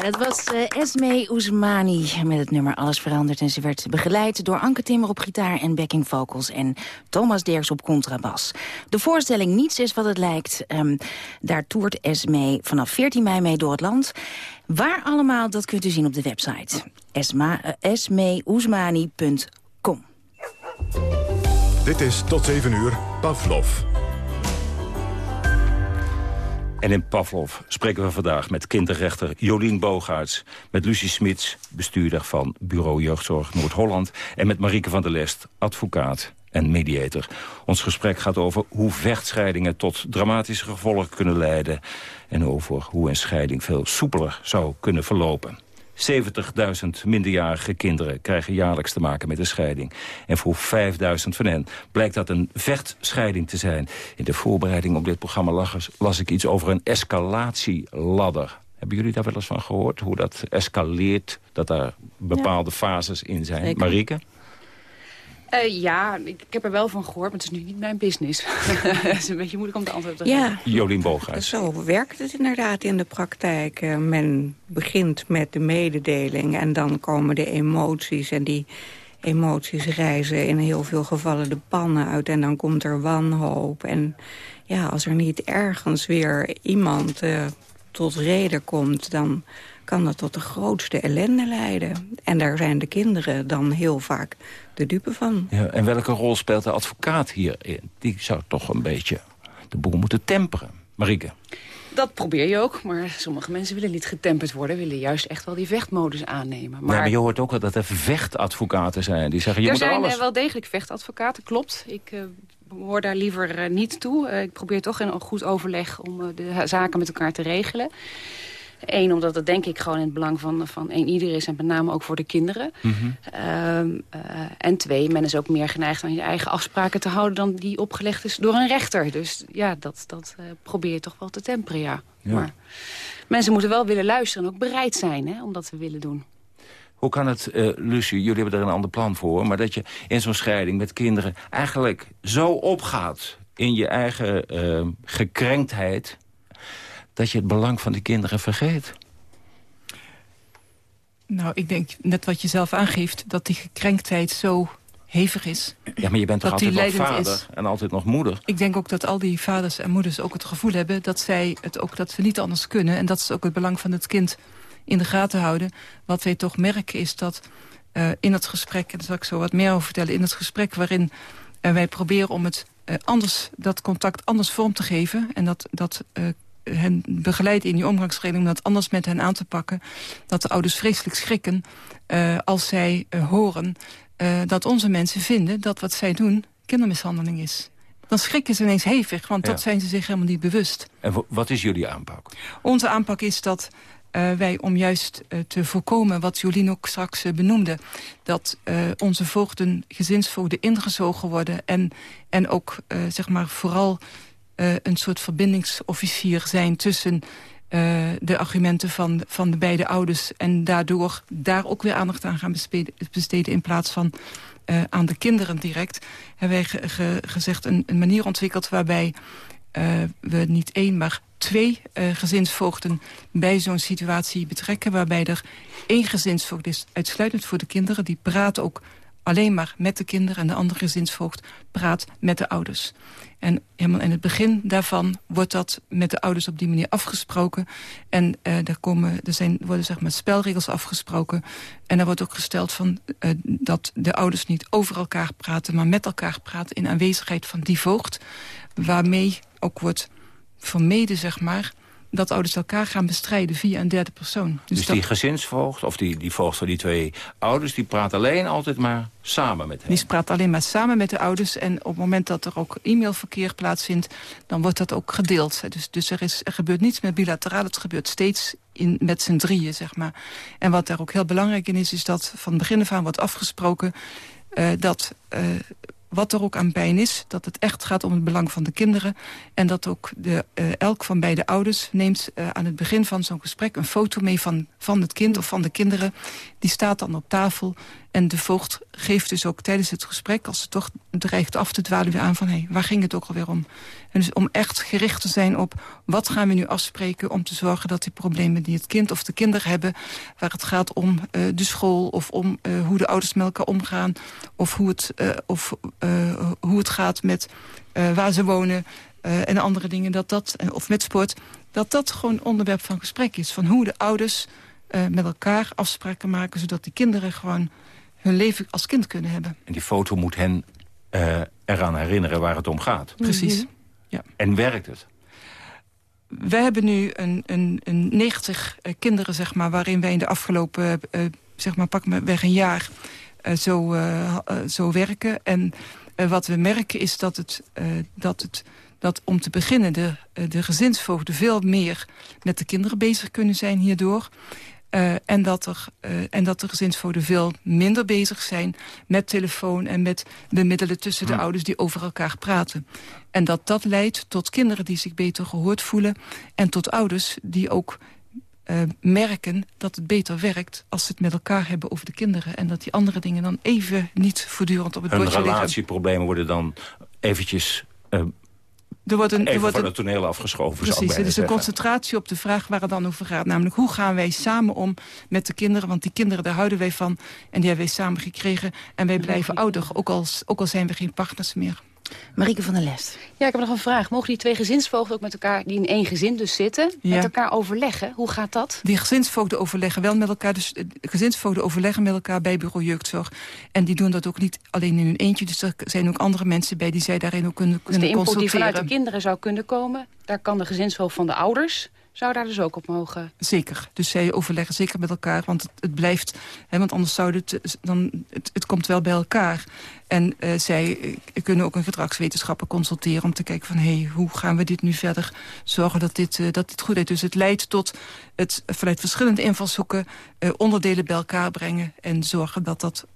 Het was uh, Esme Ousmani met het nummer Alles Veranderd. En ze werd begeleid door Anke Timmer op gitaar en backing vocals... en Thomas Derks op contrabas. De voorstelling Niets is wat het lijkt. Um, daar toert Esme vanaf 14 mei mee door het land. Waar allemaal, dat kunt u zien op de website. Esma, uh, Dit is tot 7 uur Pavlov. En in Pavlov spreken we vandaag met kinderrechter Jolien Boogaerts... met Lucie Smits, bestuurder van Bureau Jeugdzorg Noord-Holland... en met Marieke van der Lest, advocaat en mediator. Ons gesprek gaat over hoe vechtscheidingen tot dramatische gevolgen kunnen leiden... en over hoe een scheiding veel soepeler zou kunnen verlopen. 70.000 minderjarige kinderen krijgen jaarlijks te maken met een scheiding. En voor 5.000 van hen blijkt dat een vechtscheiding te zijn. In de voorbereiding op dit programma las, las ik iets over een escalatieladder. Hebben jullie daar wel eens van gehoord? Hoe dat escaleert, dat er bepaalde fases in zijn? Zeker. Marieke? Eh, ja, ik, ik heb er wel van gehoord, maar het is nu niet mijn business. *laughs* Het is een beetje moeilijk om te antwoord te geven. Ja. Jolien Booghuis. Zo werkt het inderdaad in de praktijk. Eh, men begint met de mededeling en dan komen de emoties. En die emoties reizen in heel veel gevallen de pannen uit. En dan komt er wanhoop. En ja, als er niet ergens weer iemand uh, tot reden komt... dan kan dat tot de grootste ellende leiden. En daar zijn de kinderen dan heel vaak de dupe van. Ja, en welke rol speelt de advocaat hierin? Die zou toch een beetje de boel moeten temperen. Marieke? Dat probeer je ook, maar sommige mensen willen niet getemperd worden... willen juist echt wel die vechtmodus aannemen. Maar, nee, maar je hoort ook wel dat er vechtadvocaten zijn. Die zeggen, je er moet zijn alles... Er wel degelijk vechtadvocaten, klopt. Ik uh, hoor daar liever uh, niet toe. Uh, ik probeer toch in een goed overleg om de zaken met elkaar te regelen. Eén, omdat het denk ik gewoon in het belang van, van één ieder is... en met name ook voor de kinderen. Mm -hmm. uh, uh, en twee, men is ook meer geneigd aan je eigen afspraken te houden... dan die opgelegd is door een rechter. Dus ja, dat, dat uh, probeer je toch wel te temperen, ja. ja. Maar mensen moeten wel willen luisteren en ook bereid zijn hè, om dat te willen doen. Hoe kan het, uh, Lucie, jullie hebben er een ander plan voor... maar dat je in zo'n scheiding met kinderen eigenlijk zo opgaat... in je eigen uh, gekrenktheid dat je het belang van de kinderen vergeet? Nou, ik denk net wat je zelf aangeeft... dat die gekrenktheid zo hevig is. Ja, maar je bent toch altijd nog vader is. en altijd nog moeder? Ik denk ook dat al die vaders en moeders ook het gevoel hebben... dat zij het ook dat ze niet anders kunnen. En dat ze ook het belang van het kind in de gaten houden. Wat wij toch merken is dat uh, in het gesprek... en daar zal ik zo wat meer over vertellen... in het gesprek waarin uh, wij proberen om het uh, anders, dat contact anders vorm te geven... en dat, dat hen begeleid in die omgangsregeling... om dat anders met hen aan te pakken... dat de ouders vreselijk schrikken uh, als zij uh, horen... Uh, dat onze mensen vinden dat wat zij doen kindermishandeling is. Dan schrikken ze ineens hevig, want ja. dat zijn ze zich helemaal niet bewust. En wat is jullie aanpak? Onze aanpak is dat wij, om juist te voorkomen... wat Jolien ook straks benoemde... dat onze voogden, gezinsvoogden ingezogen worden... en, en ook, zeg maar, vooral uh, een soort verbindingsofficier zijn tussen uh, de argumenten van, van de beide ouders... en daardoor daar ook weer aandacht aan gaan besteden, in plaats van uh, aan de kinderen direct... hebben wij ge, ge, gezegd een, een manier ontwikkeld waarbij we niet één, maar twee gezinsvoogden bij zo'n situatie betrekken... waarbij er één gezinsvoogd is uitsluitend voor de kinderen. Die praat ook alleen maar met de kinderen en de andere gezinsvoogd praat met de ouders. En helemaal in het begin daarvan wordt dat met de ouders op die manier afgesproken. En uh, daar, komen, er zijn, worden zeg maar spelregels afgesproken. En er wordt ook gesteld van, uh, dat de ouders niet over elkaar praten... maar met elkaar praten in aanwezigheid van die voogd. Waarmee ook wordt vermeden, zeg maar dat ouders elkaar gaan bestrijden via een derde persoon. Dus, dus die gezinsvoogd, of die, die voogd van die twee ouders... die praat alleen altijd maar samen met hen? Die praat alleen maar samen met de ouders. En op het moment dat er ook e-mailverkeer plaatsvindt... dan wordt dat ook gedeeld. Dus, dus er, is, er gebeurt niets meer bilateraal. Het gebeurt steeds in, met z'n drieën, zeg maar. En wat daar ook heel belangrijk in is... is dat van begin af aan wordt afgesproken... Uh, dat... Uh, wat er ook aan pijn is, dat het echt gaat om het belang van de kinderen. En dat ook de, uh, elk van beide ouders neemt uh, aan het begin van zo'n gesprek... een foto mee van, van het kind of van de kinderen. Die staat dan op tafel. En de voogd geeft dus ook tijdens het gesprek... als ze toch dreigt af te dwalen weer aan van... hé, hey, waar ging het ook alweer om? En dus om echt gericht te zijn op wat gaan we nu afspreken... om te zorgen dat die problemen die het kind of de kinderen hebben... waar het gaat om uh, de school of om uh, hoe de ouders met elkaar omgaan... of hoe het, uh, of, hoe het gaat met waar ze wonen en andere dingen... Dat dat, of met sport, dat dat gewoon onderwerp van gesprek is. Van hoe de ouders met elkaar afspraken maken... zodat die kinderen gewoon hun leven als kind kunnen hebben. En die foto moet hen uh, eraan herinneren waar het om gaat. Precies, mm -hmm. ja. En werkt het? We hebben nu een, een, een 90 uh, kinderen, zeg maar, waarin wij in de afgelopen, uh, zeg maar, pak me weg een jaar zo, zo werken. En wat we merken is dat het, dat het dat om te beginnen de, de gezinsvoogden veel meer met de kinderen bezig kunnen zijn hierdoor. Uh, en, dat er, uh, en dat de gezinsvoogden veel minder bezig zijn met telefoon... en met bemiddelen tussen de ouders die over elkaar praten. En dat dat leidt tot kinderen die zich beter gehoord voelen... en tot ouders die ook eh, merken dat het beter werkt als ze het met elkaar hebben over de kinderen. En dat die andere dingen dan even niet voortdurend op het Hun bordje liggen. relatieproblemen worden dan eventjes... Er wordt een, er even wordt van een- het toneel afgeschoven, Precies, het is een concentratie op de vraag waar het dan over gaat. Namelijk, hoe gaan wij samen om met de kinderen? Want die kinderen, daar houden wij van. En die hebben wij samen gekregen. En wij blijven ouder, ook al, ook al zijn we geen partners meer. Marieke van der Lest. Ja, ik heb nog een vraag. Mogen die twee gezinsvoogden ook met elkaar, die in één gezin dus zitten, Ja. met elkaar overleggen? Hoe gaat dat? Die gezinsvoogden overleggen wel met elkaar. Dus eh, gezinsvoogden overleggen met elkaar bij bureau jeugdzorg. En die doen dat ook niet alleen in hun eentje. Dus er zijn ook andere mensen bij die zij daarin ook kunnen, Dus de kunnen input die consulteren. vanuit de kinderen zou kunnen komen, daar kan de gezinsvoogd van de ouders, zou daar dus ook op mogen. Zeker. Dus zij overleggen zeker met elkaar. Want het, het blijft... Hè, want anders zou het... Dan, het, het komt wel bij elkaar. En eh, zij eh, kunnen ook een gedragswetenschapper consulteren... om te kijken van, hé, hey, hoe gaan we dit nu verder zorgen dat dit, eh, dat dit goed is. Dus het leidt tot het vanuit verschillende invalshoeken... onderdelen bij elkaar brengen en zorgen dat dat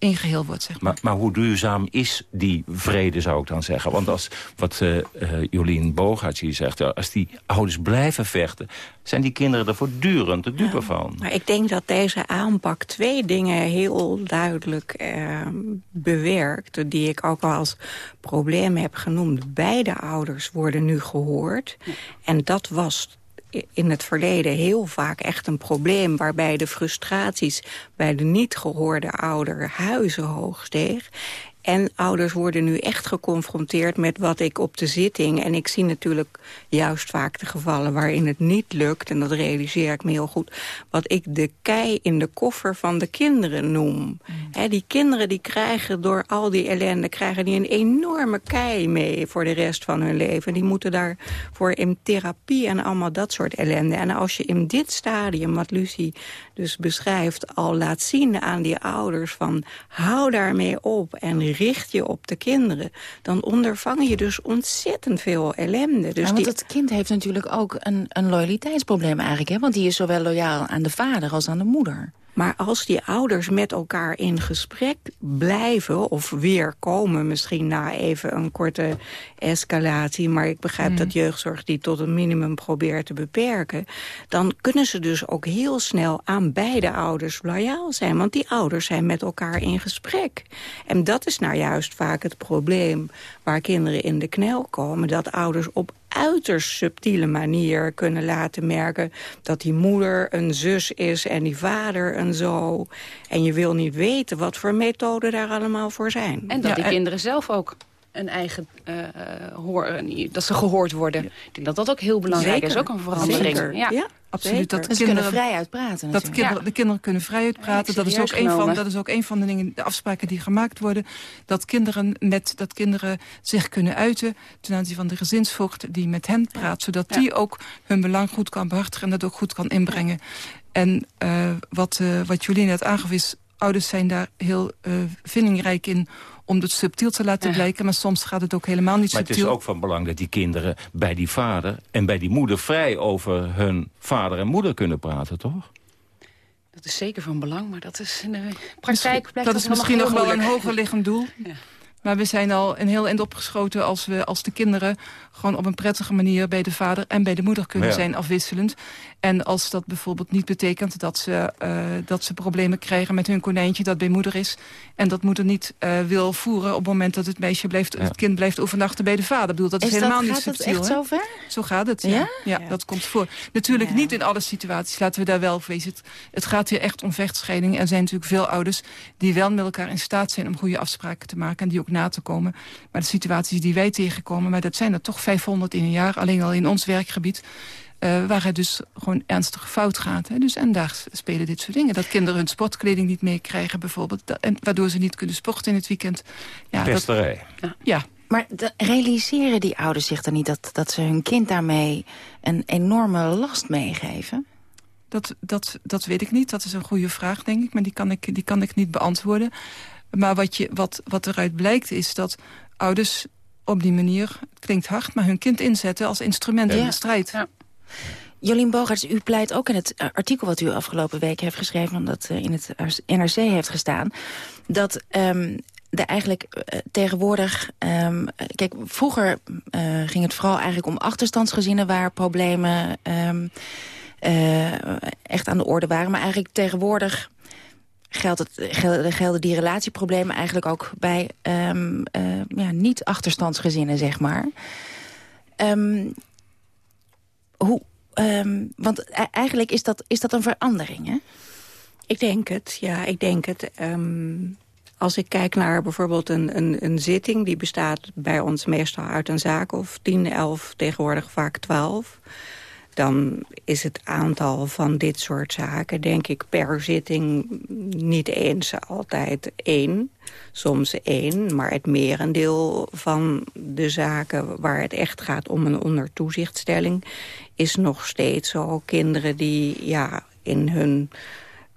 één geheel wordt, zeg maar. Maar, maar hoe duurzaam is die vrede, zou ik dan zeggen? Want als wat eh, eh, Jolien Bogaerts hier zegt... ja, als die ouders blijven vechten... zijn die kinderen er voortdurend de dupe van. Maar ik denk dat deze aanpak twee dingen heel duidelijk eh, bewerkt... die ik ook al als probleem heb genoemd. Beide ouders worden nu gehoord. En dat was in het verleden heel vaak echt een probleem... waarbij de frustraties bij de niet gehoorde ouder huizenhoog steeg. En ouders worden nu echt geconfronteerd met wat ik op de zitting... en ik zie natuurlijk juist vaak de gevallen waarin het niet lukt... en dat realiseer ik me heel goed... wat ik de kei in de koffer van de kinderen noem. Hè, die kinderen die krijgen door al die ellende... krijgen die een enorme kei mee voor de rest van hun leven. Die moeten daarvoor in therapie en allemaal dat soort ellende. En als je in dit stadium, wat Lucie dus beschrijft... al laat zien aan die ouders van hou daarmee op... en richt je op de kinderen... dan ondervang je dus ontzettend veel ellende. Dus Ja, want die, het kind heeft natuurlijk ook een, een loyaliteitsprobleem eigenlijk. Hè? Want die is zowel loyaal aan de vader als aan de moeder. Maar als die ouders met elkaar in gesprek blijven... of weer komen, misschien na even een korte escalatie... maar ik begrijp dat jeugdzorg die tot een minimum probeert te beperken... dan kunnen ze dus ook heel snel aan beide ouders loyaal zijn. Want die ouders zijn met elkaar in gesprek. En dat is nou juist vaak het probleem waar kinderen in de knel komen... dat ouders op uiterst subtiele manier kunnen laten merken... dat die moeder een zus is en die vader een zo. En je wil niet weten wat voor methoden daar allemaal voor zijn. En dat die kinderen zelf ook een eigen eh, hoor, eh, dat ze gehoord worden. Ik denk dat dat ook heel belangrijk is, ook een verandering. Zeker. Ja. Absoluut. Dat En ze kunnen vrij uitpraten Dat kinderen, De kinderen kunnen vrij uitpraten. Dat, is ook een van, dat is ook een van de dingen, de afspraken die gemaakt worden. Dat kinderen, met, dat kinderen zich kunnen uiten ten aanzien van de gezinsvoogd die met hen praat. Zodat die ook hun belang goed kan behartigen en dat ook goed kan inbrengen. En eh, wat, eh wat Jolien net aangaf is, ouders zijn daar heel eh vindingrijk in om het subtiel te laten blijken. Maar soms gaat het ook helemaal niet Maar het subtiel. is ook van belang dat die kinderen bij die vader en bij die moeder... vrij over hun vader en moeder kunnen praten, toch? Dat is zeker van belang, maar dat is in de praktijk blijkt dat is misschien nog wel een hoger liggend doel. Ja. Maar we zijn al een heel eind opgeschoten als, we, als de kinderen... gewoon op een prettige manier bij de vader en bij de moeder kunnen Ja. zijn afwisselend. En als dat bijvoorbeeld niet betekent dat ze, eh, dat ze problemen krijgen met hun konijntje... dat bij moeder is en dat moeder niet eh, wil voeren... op het moment dat het meisje blijft, het kind blijft overnachten bij de vader. Ik bedoel, dat is, Is dat- helemaal niet gaat dat subtiel. echt hè? zo ver? Zo gaat het, ja. Ja, dat komt voor. Natuurlijk niet in alle situaties, laten we daar wel voor wezen. Het, het gaat hier echt om vechtscheiding. Er zijn natuurlijk veel ouders die wel met elkaar in staat zijn... om goede afspraken te maken en die ook na te komen. Maar de situaties die wij tegenkomen, maar dat zijn er toch 500 in een jaar... alleen al in ons werkgebied... eh, waar het dus gewoon ernstig fout gaat. Hè. Dus, en daar spelen dit soort dingen. Dat kinderen hun sportkleding niet meekrijgen bijvoorbeeld. Dat- en waardoor ze niet kunnen sporten in het weekend. Ja, dat- Pesterij. ja, Maar de- realiseren die ouders zich dan niet dat, dat ze hun kind daarmee een enorme last meegeven? Dat, dat, dat weet ik niet. Dat is een goede vraag, denk ik. Maar die kan ik, die kan ik niet beantwoorden. Maar wat, je, wat, wat eruit blijkt is dat ouders op die manier... het klinkt hard, maar hun kind inzetten als instrument in de strijd. Jolien Bogarts, u pleit ook in het eh, artikel wat u afgelopen week heeft geschreven... omdat eh, in het NRC heeft gestaan... dat ehm er eigenlijk eh, tegenwoordig... ehm, kijk, vroeger eh, ging het vooral eigenlijk om achterstandsgezinnen... waar problemen ehm, echt aan de orde waren. Maar eigenlijk tegenwoordig geldt het, gelden, die relatieproblemen eigenlijk ook bij um, uh, ja, niet-achterstandsgezinnen, zeg maar. Um, hoe, um, want e-, eigenlijk is dat, is dat een verandering, hè? Ik denk het, ja, ik denk het. Als ik kijk naar bijvoorbeeld een, een, een zitting... die bestaat bij ons meestal uit een zaak of 10, 11, tegenwoordig vaak 12 dan is het aantal van dit soort zaken, denk ik, per zitting niet eens altijd één. Soms één, maar het merendeel van de zaken waar het echt gaat om een ondertoezichtstelling... is nog steeds zo kinderen die ja, in hun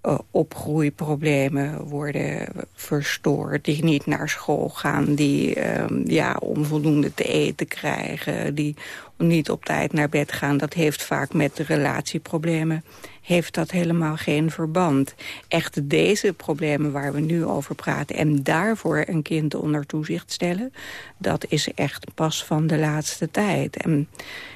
uh, opgroeiproblemen worden verstoord. Die niet naar school gaan, die uh, ja, onvoldoende te eten krijgen... die niet op tijd naar bed gaan. Dat heeft vaak met relatieproblemen heeft dat helemaal geen verband. Echt deze problemen waar we nu over praten... en daarvoor een kind onder toezicht stellen... dat is echt pas van de laatste tijd. En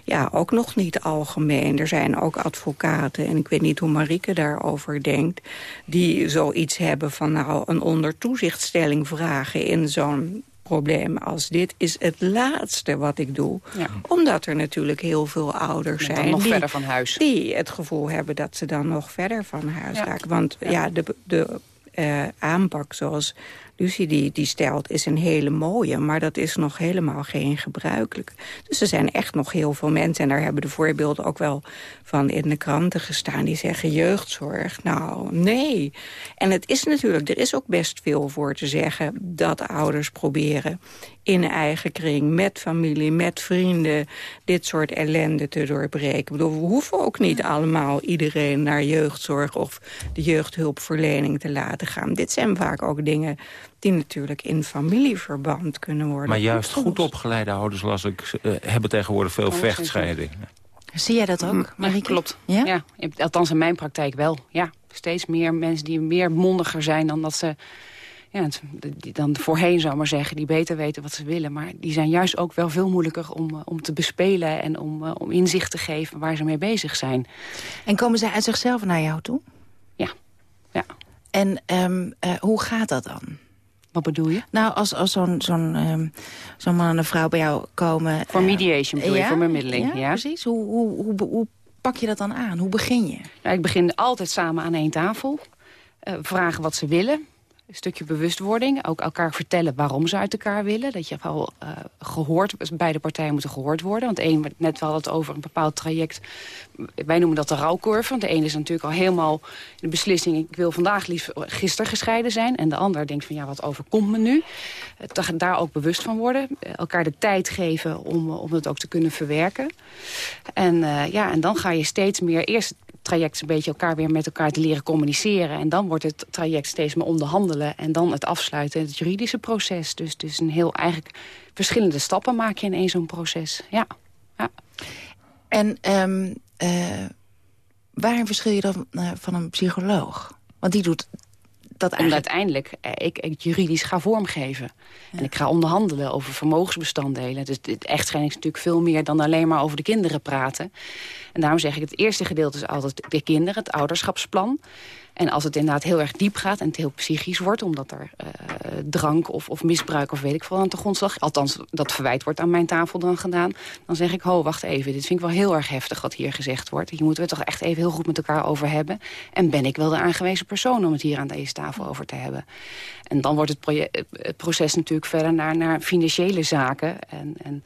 ja, ook nog niet algemeen. Er zijn ook advocaten, en ik weet niet hoe Marieke daarover denkt... die zoiets hebben van nou een ondertoezichtstelling vragen in zo'n probleem als dit is het laatste wat ik doe. Omdat er natuurlijk heel veel ouders zijn... nog die, verder van huis. Die het gevoel hebben dat ze dan nog verder van huis raken. Want ja, de, de uh, aanpak zoals Lucie die, die stelt is een hele mooie, maar dat is nog helemaal geen gebruikelijk. Dus er zijn echt nog heel veel mensen, en daar hebben de voorbeelden ook wel van in de kranten gestaan, die zeggen jeugdzorg. Nou, nee. En het is natuurlijk, er is ook best veel voor te zeggen dat ouders proberen in eigen kring, met familie, met vrienden... dit soort ellende te doorbreken. Ik bedoel, we hoeven ook niet allemaal iedereen naar jeugdzorg... of de jeugdhulpverlening te laten gaan. Dit zijn vaak ook dingen die natuurlijk in familieverband kunnen worden. Maar juist goed opgeleide ouders, las ik, uh, hebben tegenwoordig veel vechtscheidingen. Zie jij dat ook, Marie? klopt. Ja? ja? althans in mijn praktijk wel. Ja, steeds meer mensen die meer mondiger zijn dan dat ze ja, die dan voorheen zou maar zeggen, die beter weten wat ze willen. Maar die zijn juist ook wel veel moeilijker om, eh, om te bespelen... en om, uh, om inzicht te geven waar ze mee bezig zijn. En komen zij uit zichzelf naar jou toe? Ja. ja. En um, uh, hoe gaat dat dan? Wat bedoel je? Nou, als, als zo'n zo'n um, zo'n man en een vrouw bij jou komen... Voor mediation bedoel je, voor bemiddeling. Ja, ja, precies. Hoe, hoe, hoe, hoe pak je dat dan aan? Hoe begin je? Nou, ik begin altijd samen aan één tafel. vragen wat ze willen een stukje bewustwording. Ook elkaar vertellen waarom ze uit elkaar willen. Dat je wel uh, gehoord, beide partijen moeten gehoord worden. Want één, net wel het over een bepaald traject. Wij noemen dat de rouwcurve. Want de ene is natuurlijk al helemaal de beslissing... ik wil vandaag liefst gisteren gescheiden zijn. En de ander denkt van ja, wat overkomt me nu? Uh, daar ook bewust van worden. Uh, elkaar de tijd geven om, om het ook te kunnen verwerken. En, ja, en dan ga je steeds meer... Eerst traject een beetje elkaar weer met elkaar te leren communiceren. En dan wordt het traject steeds meer onderhandelen. En dan het afsluiten, het juridische proces. Dus, dus een heel eigenlijk verschillende stappen maak je in één zo'n proces. Ja. ja. En um, uh, waarin verschil je dan uh, van een psycholoog? Want die doet dat eigenlijk... Uiteindelijk eh, ik, ik juridisch ga vormgeven. En ik ga onderhandelen over vermogensbestanddelen. Dus het echtscheiding is natuurlijk veel meer dan alleen maar over de kinderen praten. En daarom zeg ik, het eerste gedeelte is altijd de kinderen, het ouderschapsplan. En als het inderdaad heel erg diep gaat en het heel psychisch wordt... omdat er uh, drank of, of, misbruik of weet ik veel aan de grondslag... althans, dat verwijt wordt aan mijn tafel dan gedaan... dan zeg ik, ho, wacht even, dit vind ik wel heel erg heftig wat hier gezegd wordt. Hier moeten we het toch echt even heel goed met elkaar over hebben. En ben ik wel de aangewezen persoon om het hier aan deze tafel over te hebben. En dan wordt het, het proces natuurlijk verder naar, naar financiële zaken... En, en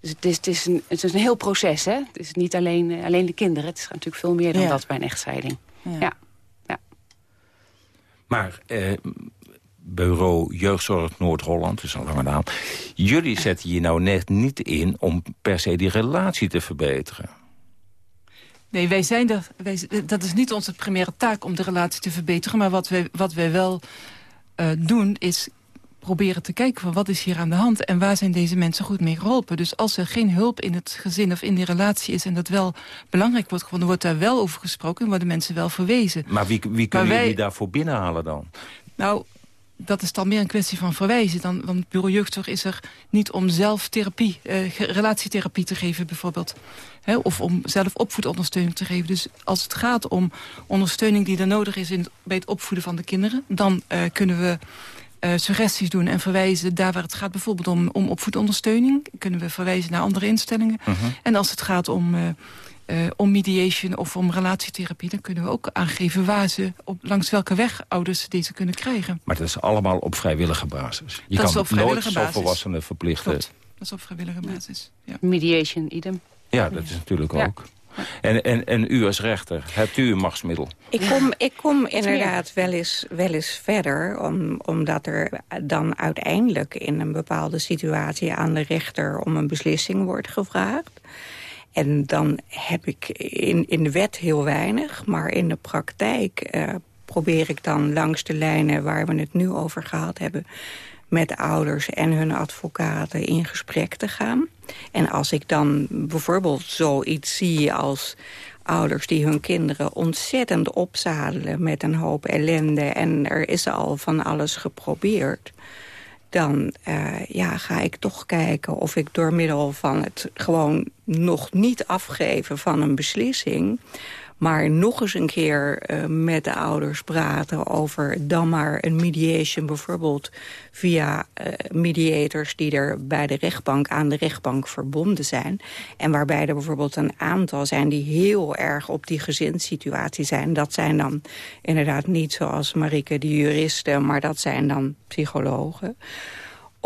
dus het is, het, is een, het is een heel proces, hè? Het is niet alleen, eh, alleen de kinderen. Het is natuurlijk veel meer dan ja. dat bij een echtscheiding. ja. ja. Maar eh, Bureau Jeugdzorg Noord-Holland, is een lange naam... jullie zetten je nou net niet in om per se die relatie te verbeteren. Nee, wij zijn er, wij, dat is niet onze primaire taak om de relatie te verbeteren. Maar wat wij, wat wij wel uh, doen is proberen te kijken van wat is hier aan de hand... en waar zijn deze mensen goed mee geholpen. Dus als er geen hulp in het gezin of in die relatie is... en dat wel belangrijk wordt gevonden, wordt daar wel over gesproken... en worden mensen wel verwezen. Maar wie, wie kunnen wij... jullie daarvoor binnenhalen dan? Nou, dat is dan meer een kwestie van verwijzen. Dan, want het bureau jeugdzorg is er niet om zelf therapie, uh, relatietherapie te geven bijvoorbeeld. Of om zelf opvoedondersteuning te geven. Dus als het gaat om ondersteuning die er nodig is in bij het opvoeden van de kinderen... dan uh, kunnen we suggesties doen en verwijzen daar waar het gaat. Bijvoorbeeld om, om opvoedondersteuning. Kunnen we verwijzen naar andere instellingen. Uh -huh. En als het gaat om... Uh, uh, om mediation of om relatietherapie... dan kunnen we ook aangeven waar ze, op, langs welke weg ouders deze kunnen krijgen. Maar dat is allemaal op vrijwillige basis. Je dat kan nooit zo volwassenen verplichten. Klopt. Dat is op vrijwillige basis. Ja. Mediation, idem. Ja, dat is natuurlijk ja. ook. En, en, en u als rechter, hebt u een machtsmiddel? Ik kom, ik kom inderdaad wel eens, wel eens verder... Om, omdat er dan uiteindelijk in een bepaalde situatie aan de rechter... om een beslissing wordt gevraagd. En dan heb ik in, in de wet heel weinig, maar in de praktijk uh, probeer ik dan langs de lijnen waar we het nu over gehad hebben met ouders en hun advocaten in gesprek te gaan. En als ik dan bijvoorbeeld zoiets zie als ouders die hun kinderen ontzettend opzadelen met een hoop ellende... en er is al van alles geprobeerd dan uh, ja, ga ik toch kijken of ik door middel van het gewoon nog niet afgeven van een beslissing... maar nog eens een keer uh, met de ouders praten over dan maar een mediation... bijvoorbeeld via uh, mediators die er bij de rechtbank aan de rechtbank verbonden zijn. En waarbij er bijvoorbeeld een aantal zijn die heel erg op die gezinssituatie zijn. Dat zijn dan inderdaad niet zoals Marike de juristen, maar dat zijn dan psychologen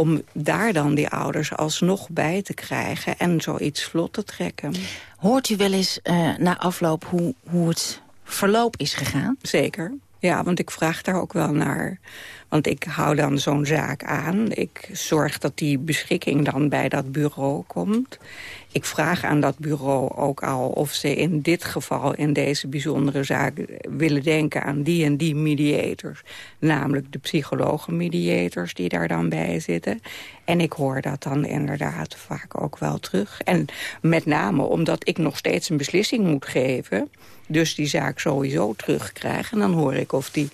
om daar dan die ouders alsnog bij te krijgen en zoiets vlot te trekken. Hoort u wel eens uh, na afloop hoe, hoe het verloop is gegaan? Zeker. Ja, want ik vraag daar ook wel naar. Want ik hou dan zo'n zaak aan. Ik zorg dat die beschikking dan bij dat bureau komt. Ik vraag aan dat bureau ook al of ze in dit geval... in deze bijzondere zaak willen denken aan die en die mediators. Namelijk de psychologen-mediators die daar dan bij zitten. En ik hoor dat dan inderdaad vaak ook wel terug. En met name omdat ik nog steeds een beslissing moet geven... dus die zaak sowieso terugkrijg. En dan hoor ik of die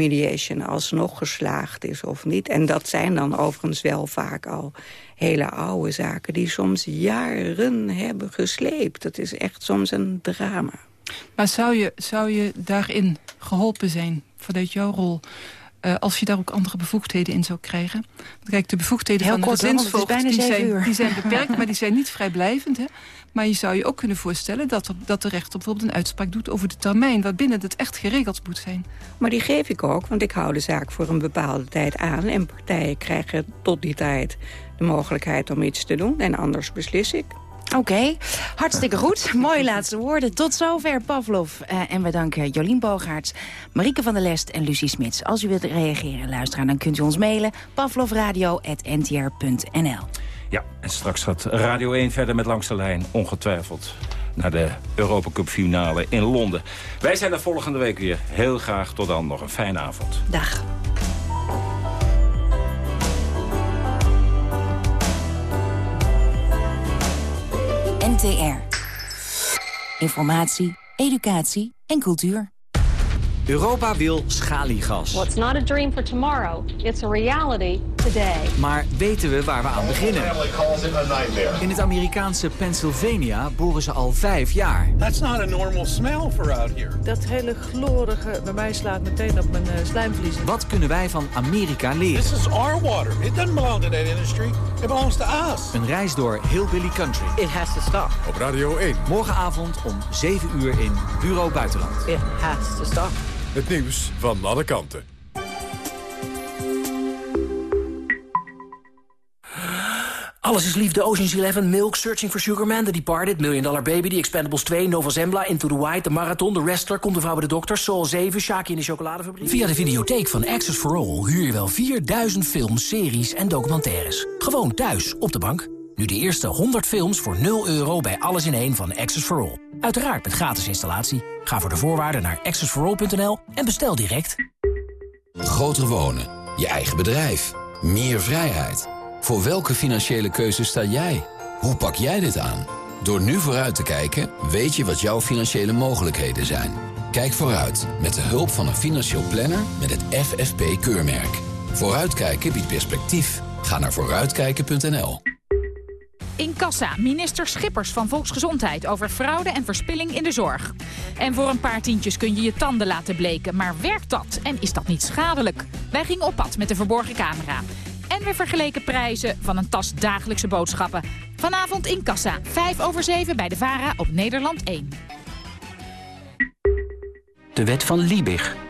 mediation alsnog geslaagd is of niet. En dat zijn dan overigens wel vaak al hele oude zaken... die soms jaren hebben gesleept. Dat is echt soms een drama. Maar zou je, zou je daarin geholpen zijn, vanuit jouw rol... Uh, als je daar ook andere bevoegdheden in zou krijgen. Want kijk, de bevoegdheden Heel van kort, de gezinsvoogd die zijn, die zijn beperkt, *laughs* maar die zijn niet vrijblijvend. Hè? Maar je zou je ook kunnen voorstellen dat, er, dat de rechter bijvoorbeeld een uitspraak doet over de termijn... waarbinnen het echt geregeld moet zijn. Maar die geef ik ook, want ik hou de zaak voor een bepaalde tijd aan... en partijen krijgen tot die tijd de mogelijkheid om iets te doen en anders beslis ik. Oké, okay. hartstikke goed. Mooie laatste woorden. Tot zover Pavlov. Uh, en we danken Jolien Boogaerts, Marieke van der Lest en Lucie Smits. Als u wilt reageren, luisteren, dan kunt u ons mailen. pavlovradio.ntr.nl Ja, en straks gaat Radio 1 verder met Langs de Lijn, ongetwijfeld naar de Europa Cup finale in Londen. Wij zijn er volgende week weer. Heel graag tot dan. Nog een fijne avond. Dag. NTR. Informatie, educatie en cultuur. Europa wil schaliegas. What's not a dream for tomorrow, it's a reality today. Maar weten we waar we aan beginnen? In het Amerikaanse Pennsylvania boren ze al vijf jaar. That's not a normal smell for out here. Dat hele glorige bij mij slaat meteen op mijn uh, slijmvliezen. Wat kunnen wij van Amerika leren? This is our water. It doesn't belong to that industry. It belongs to us. Een reis door Hillbilly Country. It has to stop. Op Radio 1. Morgenavond om 7 uur in Bureau Buitenland. It has to stop. Het nieuws van alle kanten. Alles is liefde, Ocean's Eleven, Milk, Searching for Sugar Man, The Departed, Million Dollar Baby, The Expendables 2, Nova Zembla, Into the White, The Marathon, The Wrestler, Komt de Vrouw bij de Dokter, Soul 7, Shaki in de Chocoladefabriek. Via de videotheek van Access for All huur je wel 4000 films, series en documentaires. Gewoon thuis, op de bank. Nu de eerste 100 films voor 0 euro bij Alles in één van Access for All. Uiteraard met gratis installatie. Ga voor de voorwaarden naar accessforall.nl en bestel direct. Groter wonen, je eigen bedrijf, meer vrijheid. Voor welke financiële keuze sta jij? Hoe pak jij dit aan? Door nu vooruit te kijken, weet je wat jouw financiële mogelijkheden zijn. Kijk vooruit met de hulp van een financieel planner met het FFP-keurmerk. Vooruitkijken biedt perspectief. Ga naar vooruitkijken.nl. In Kassa, minister Schippers van Volksgezondheid over fraude en verspilling in de zorg. En voor een paar tientjes kun je je tanden laten bleken. Maar werkt dat? En is dat niet schadelijk? Wij gingen op pad met de verborgen camera. En we vergeleken prijzen van een tas dagelijkse boodschappen. Vanavond in Kassa, 5 over 7 bij de VARA op Nederland 1. De wet van Liebig.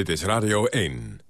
Dit is Radio 1.